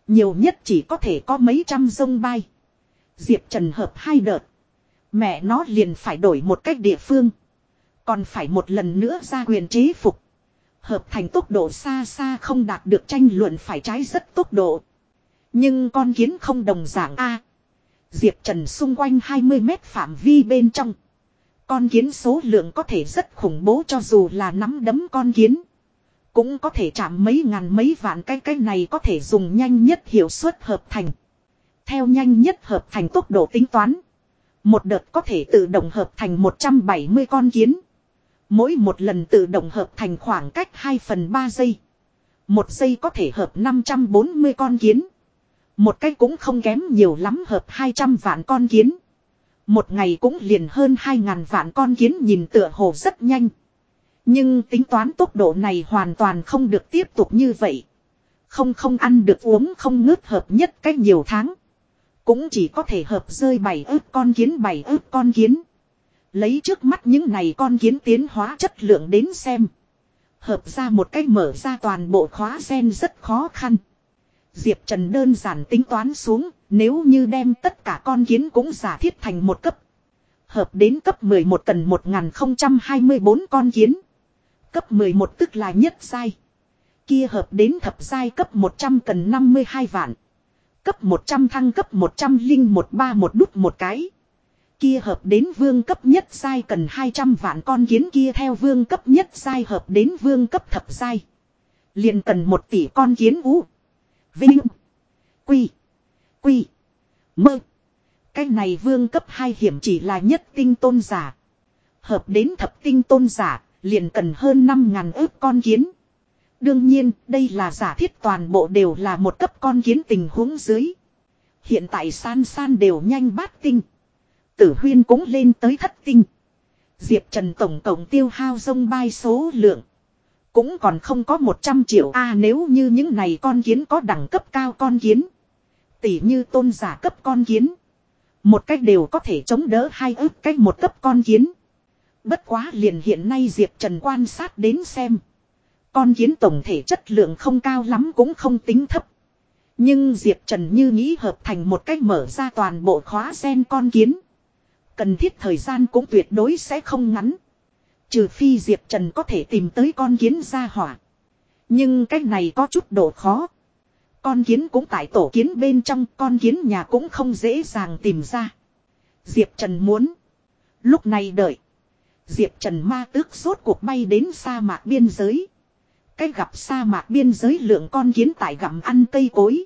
Nhiều nhất chỉ có thể có mấy trăm sông bay. Diệp Trần hợp hai đợt. Mẹ nó liền phải đổi một cách địa phương. Còn phải một lần nữa ra quyền chế phục. Hợp thành tốc độ xa xa không đạt được tranh luận phải trái rất tốc độ. Nhưng con kiến không đồng dạng A. Diệp Trần xung quanh 20 mét phạm vi bên trong. Con kiến số lượng có thể rất khủng bố cho dù là nắm đấm con kiến. Cũng có thể chạm mấy ngàn mấy vạn cái cái này có thể dùng nhanh nhất hiệu suất hợp thành. Theo nhanh nhất hợp thành tốc độ tính toán. Một đợt có thể tự động hợp thành 170 con kiến. Mỗi một lần tự động hợp thành khoảng cách 2 phần 3 giây. Một giây có thể hợp 540 con kiến. Một cái cũng không kém nhiều lắm hợp 200 vạn con kiến. Một ngày cũng liền hơn 2.000 vạn con kiến nhìn tựa hồ rất nhanh. Nhưng tính toán tốc độ này hoàn toàn không được tiếp tục như vậy. Không không ăn được uống không ngớt hợp nhất cách nhiều tháng. Cũng chỉ có thể hợp rơi bảy ước con kiến bảy ước con kiến. Lấy trước mắt những này con kiến tiến hóa chất lượng đến xem. Hợp ra một cách mở ra toàn bộ khóa sen rất khó khăn. Diệp Trần đơn giản tính toán xuống, nếu như đem tất cả con kiến cũng giả thiết thành một cấp. Hợp đến cấp 11 cần 1024 con kiến. Cấp 11 tức là nhất sai. Kia hợp đến thập giai cấp 100 cần 52 vạn. Cấp 100 thăng cấp 100 linh 13 một đút một cái. Kia hợp đến vương cấp nhất giai cần 200 vạn con kiến kia theo vương cấp nhất giai hợp đến vương cấp thập giai. liền cần 1 tỷ con kiến ú. Vinh. Quy. Quy. Mơ. Cái này vương cấp 2 hiểm chỉ là nhất tinh tôn giả. Hợp đến thập tinh tôn giả, liền cần hơn 5.000 ước con kiến. Đương nhiên, đây là giả thiết toàn bộ đều là một cấp con kiến tình huống dưới. Hiện tại san san đều nhanh bát tinh. Tử huyên cũng lên tới thất tinh. Diệp Trần tổng cộng tiêu hao sông bay số lượng. Cũng còn không có 100 triệu a, nếu như những này con kiến có đẳng cấp cao con kiến. Tỷ như tôn giả cấp con kiến. Một cách đều có thể chống đỡ hai ước cách một cấp con kiến. Bất quá liền hiện nay Diệp Trần quan sát đến xem. Con kiến tổng thể chất lượng không cao lắm cũng không tính thấp. Nhưng Diệp Trần như nghĩ hợp thành một cách mở ra toàn bộ khóa sen con kiến. Cần thiết thời gian cũng tuyệt đối sẽ không ngắn. Trừ phi Diệp Trần có thể tìm tới con kiến ra hỏa. Nhưng cách này có chút độ khó. Con kiến cũng tại tổ kiến bên trong, con kiến nhà cũng không dễ dàng tìm ra. Diệp Trần muốn. Lúc này đợi. Diệp Trần ma tước suốt cuộc bay đến sa mạc biên giới. Cách gặp sa mạc biên giới lượng con kiến tại gặm ăn cây cối.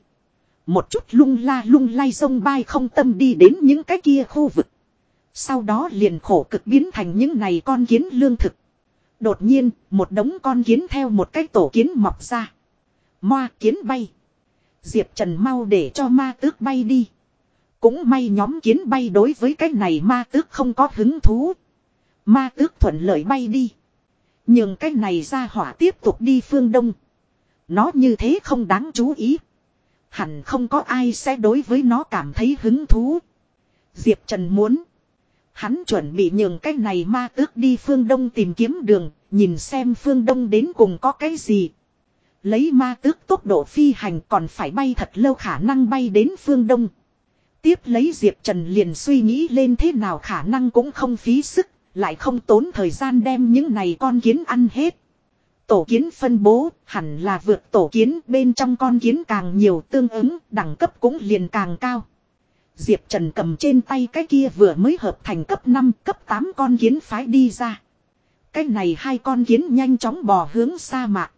Một chút lung la lung lay sông bay không tâm đi đến những cái kia khu vực. Sau đó liền khổ cực biến thành những này con kiến lương thực. Đột nhiên, một đống con kiến theo một cái tổ kiến mọc ra. Moa kiến bay. Diệp Trần mau để cho ma tước bay đi. Cũng may nhóm kiến bay đối với cái này ma tước không có hứng thú. Ma tước thuận lợi bay đi. Nhưng cái này ra hỏa tiếp tục đi phương đông. Nó như thế không đáng chú ý. Hẳn không có ai sẽ đối với nó cảm thấy hứng thú. Diệp Trần muốn. Hắn chuẩn bị nhường cái này ma tước đi phương đông tìm kiếm đường, nhìn xem phương đông đến cùng có cái gì. Lấy ma tước tốc độ phi hành còn phải bay thật lâu khả năng bay đến phương đông. Tiếp lấy Diệp Trần liền suy nghĩ lên thế nào khả năng cũng không phí sức, lại không tốn thời gian đem những này con kiến ăn hết. Tổ kiến phân bố hẳn là vượt tổ kiến bên trong con kiến càng nhiều tương ứng, đẳng cấp cũng liền càng cao. Diệp Trần cầm trên tay cái kia vừa mới hợp thành cấp 5, cấp 8 con kiến phái đi ra. Cái này hai con kiến nhanh chóng bò hướng sa mạc.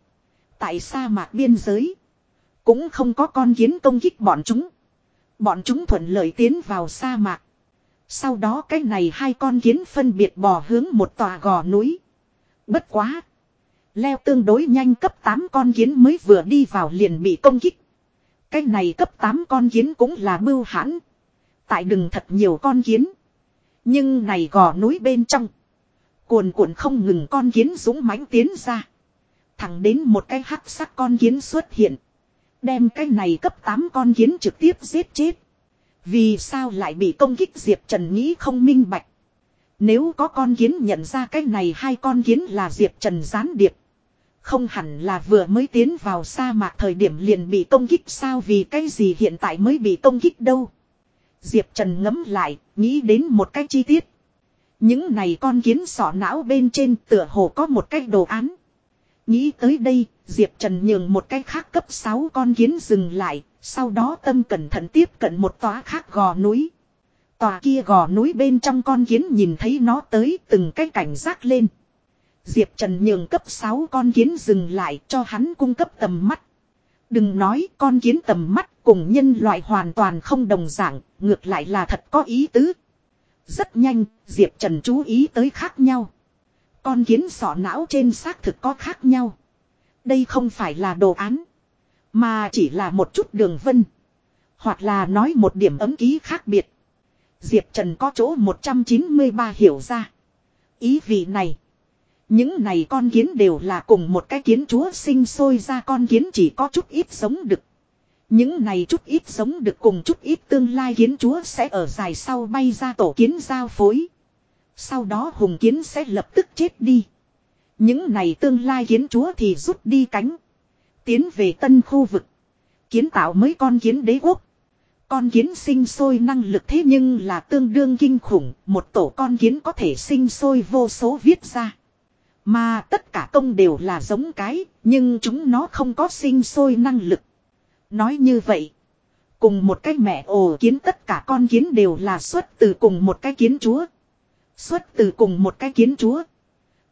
Tại sa mạc biên giới. Cũng không có con kiến công kích bọn chúng. Bọn chúng thuận lợi tiến vào sa mạc. Sau đó cái này hai con kiến phân biệt bò hướng một tòa gò núi. Bất quá. Leo tương đối nhanh cấp 8 con kiến mới vừa đi vào liền bị công kích. Cái này cấp 8 con kiến cũng là bưu hãn. Tại đừng thật nhiều con kiến. Nhưng này gò núi bên trong. Cuồn cuộn không ngừng con kiến dũng mãnh tiến ra. Thẳng đến một cái hắc sắc con kiến xuất hiện. Đem cái này cấp 8 con kiến trực tiếp giết chết. Vì sao lại bị công kích Diệp Trần nghĩ không minh bạch. Nếu có con kiến nhận ra cái này hai con kiến là Diệp Trần gián điệp. Không hẳn là vừa mới tiến vào sa mạc thời điểm liền bị công kích sao vì cái gì hiện tại mới bị công kích đâu. Diệp Trần ngấm lại, nghĩ đến một cái chi tiết. Những này con kiến sọ não bên trên tựa hồ có một cái đồ án. Nghĩ tới đây, Diệp Trần nhường một cái khác cấp 6 con kiến dừng lại, sau đó tâm cẩn thận tiếp cận một tòa khác gò núi. Tòa kia gò núi bên trong con kiến nhìn thấy nó tới từng cái cảnh giác lên. Diệp Trần nhường cấp 6 con kiến dừng lại cho hắn cung cấp tầm mắt. Đừng nói con kiến tầm mắt cùng nhân loại hoàn toàn không đồng dạng, ngược lại là thật có ý tứ. Rất nhanh, Diệp Trần chú ý tới khác nhau. Con kiến sọ não trên xác thực có khác nhau. Đây không phải là đồ án. Mà chỉ là một chút đường vân. Hoặc là nói một điểm ấm ký khác biệt. Diệp Trần có chỗ 193 hiểu ra. Ý vị này. Những này con kiến đều là cùng một cái kiến chúa sinh sôi ra con kiến chỉ có chút ít sống được. Những này chút ít sống được cùng chút ít tương lai kiến chúa sẽ ở dài sau bay ra tổ kiến giao phối. Sau đó hùng kiến sẽ lập tức chết đi. Những này tương lai kiến chúa thì rút đi cánh. Tiến về tân khu vực. Kiến tạo mới con kiến đế quốc. Con kiến sinh sôi năng lực thế nhưng là tương đương kinh khủng. Một tổ con kiến có thể sinh sôi vô số viết ra. Mà tất cả công đều là giống cái. Nhưng chúng nó không có sinh sôi năng lực. Nói như vậy. Cùng một cái mẹ ồ kiến tất cả con kiến đều là xuất từ cùng một cái kiến chúa. Xuất từ cùng một cái kiến chúa.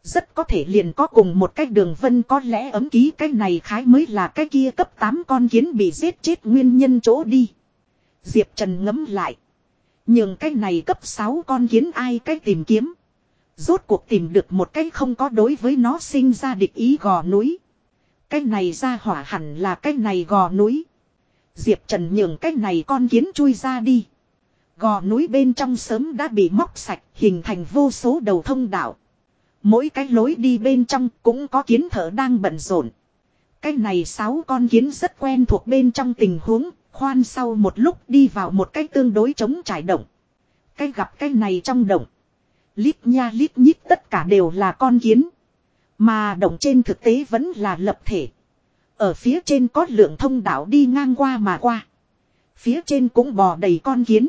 Rất có thể liền có cùng một cái đường vân, có lẽ ấm ký cái này khái mới là cái kia cấp 8 con kiến bị giết chết nguyên nhân chỗ đi. Diệp Trần ngấm lại. Nhưng cái này cấp 6 con kiến ai cái tìm kiếm. Rốt cuộc tìm được một cái không có đối với nó sinh ra địch ý gò núi. Cái này ra hỏa hẳn là cái này gò núi. Diệp Trần nhường cái này con kiến chui ra đi. Gò núi bên trong sớm đã bị móc sạch hình thành vô số đầu thông đạo. Mỗi cái lối đi bên trong cũng có kiến thở đang bận rộn. Cái này sáu con kiến rất quen thuộc bên trong tình huống, khoan sau một lúc đi vào một cái tương đối chống trải động. Cái gặp cái này trong động. Lít nha lít nhít tất cả đều là con kiến. Mà động trên thực tế vẫn là lập thể. Ở phía trên có lượng thông đạo đi ngang qua mà qua. Phía trên cũng bò đầy con kiến.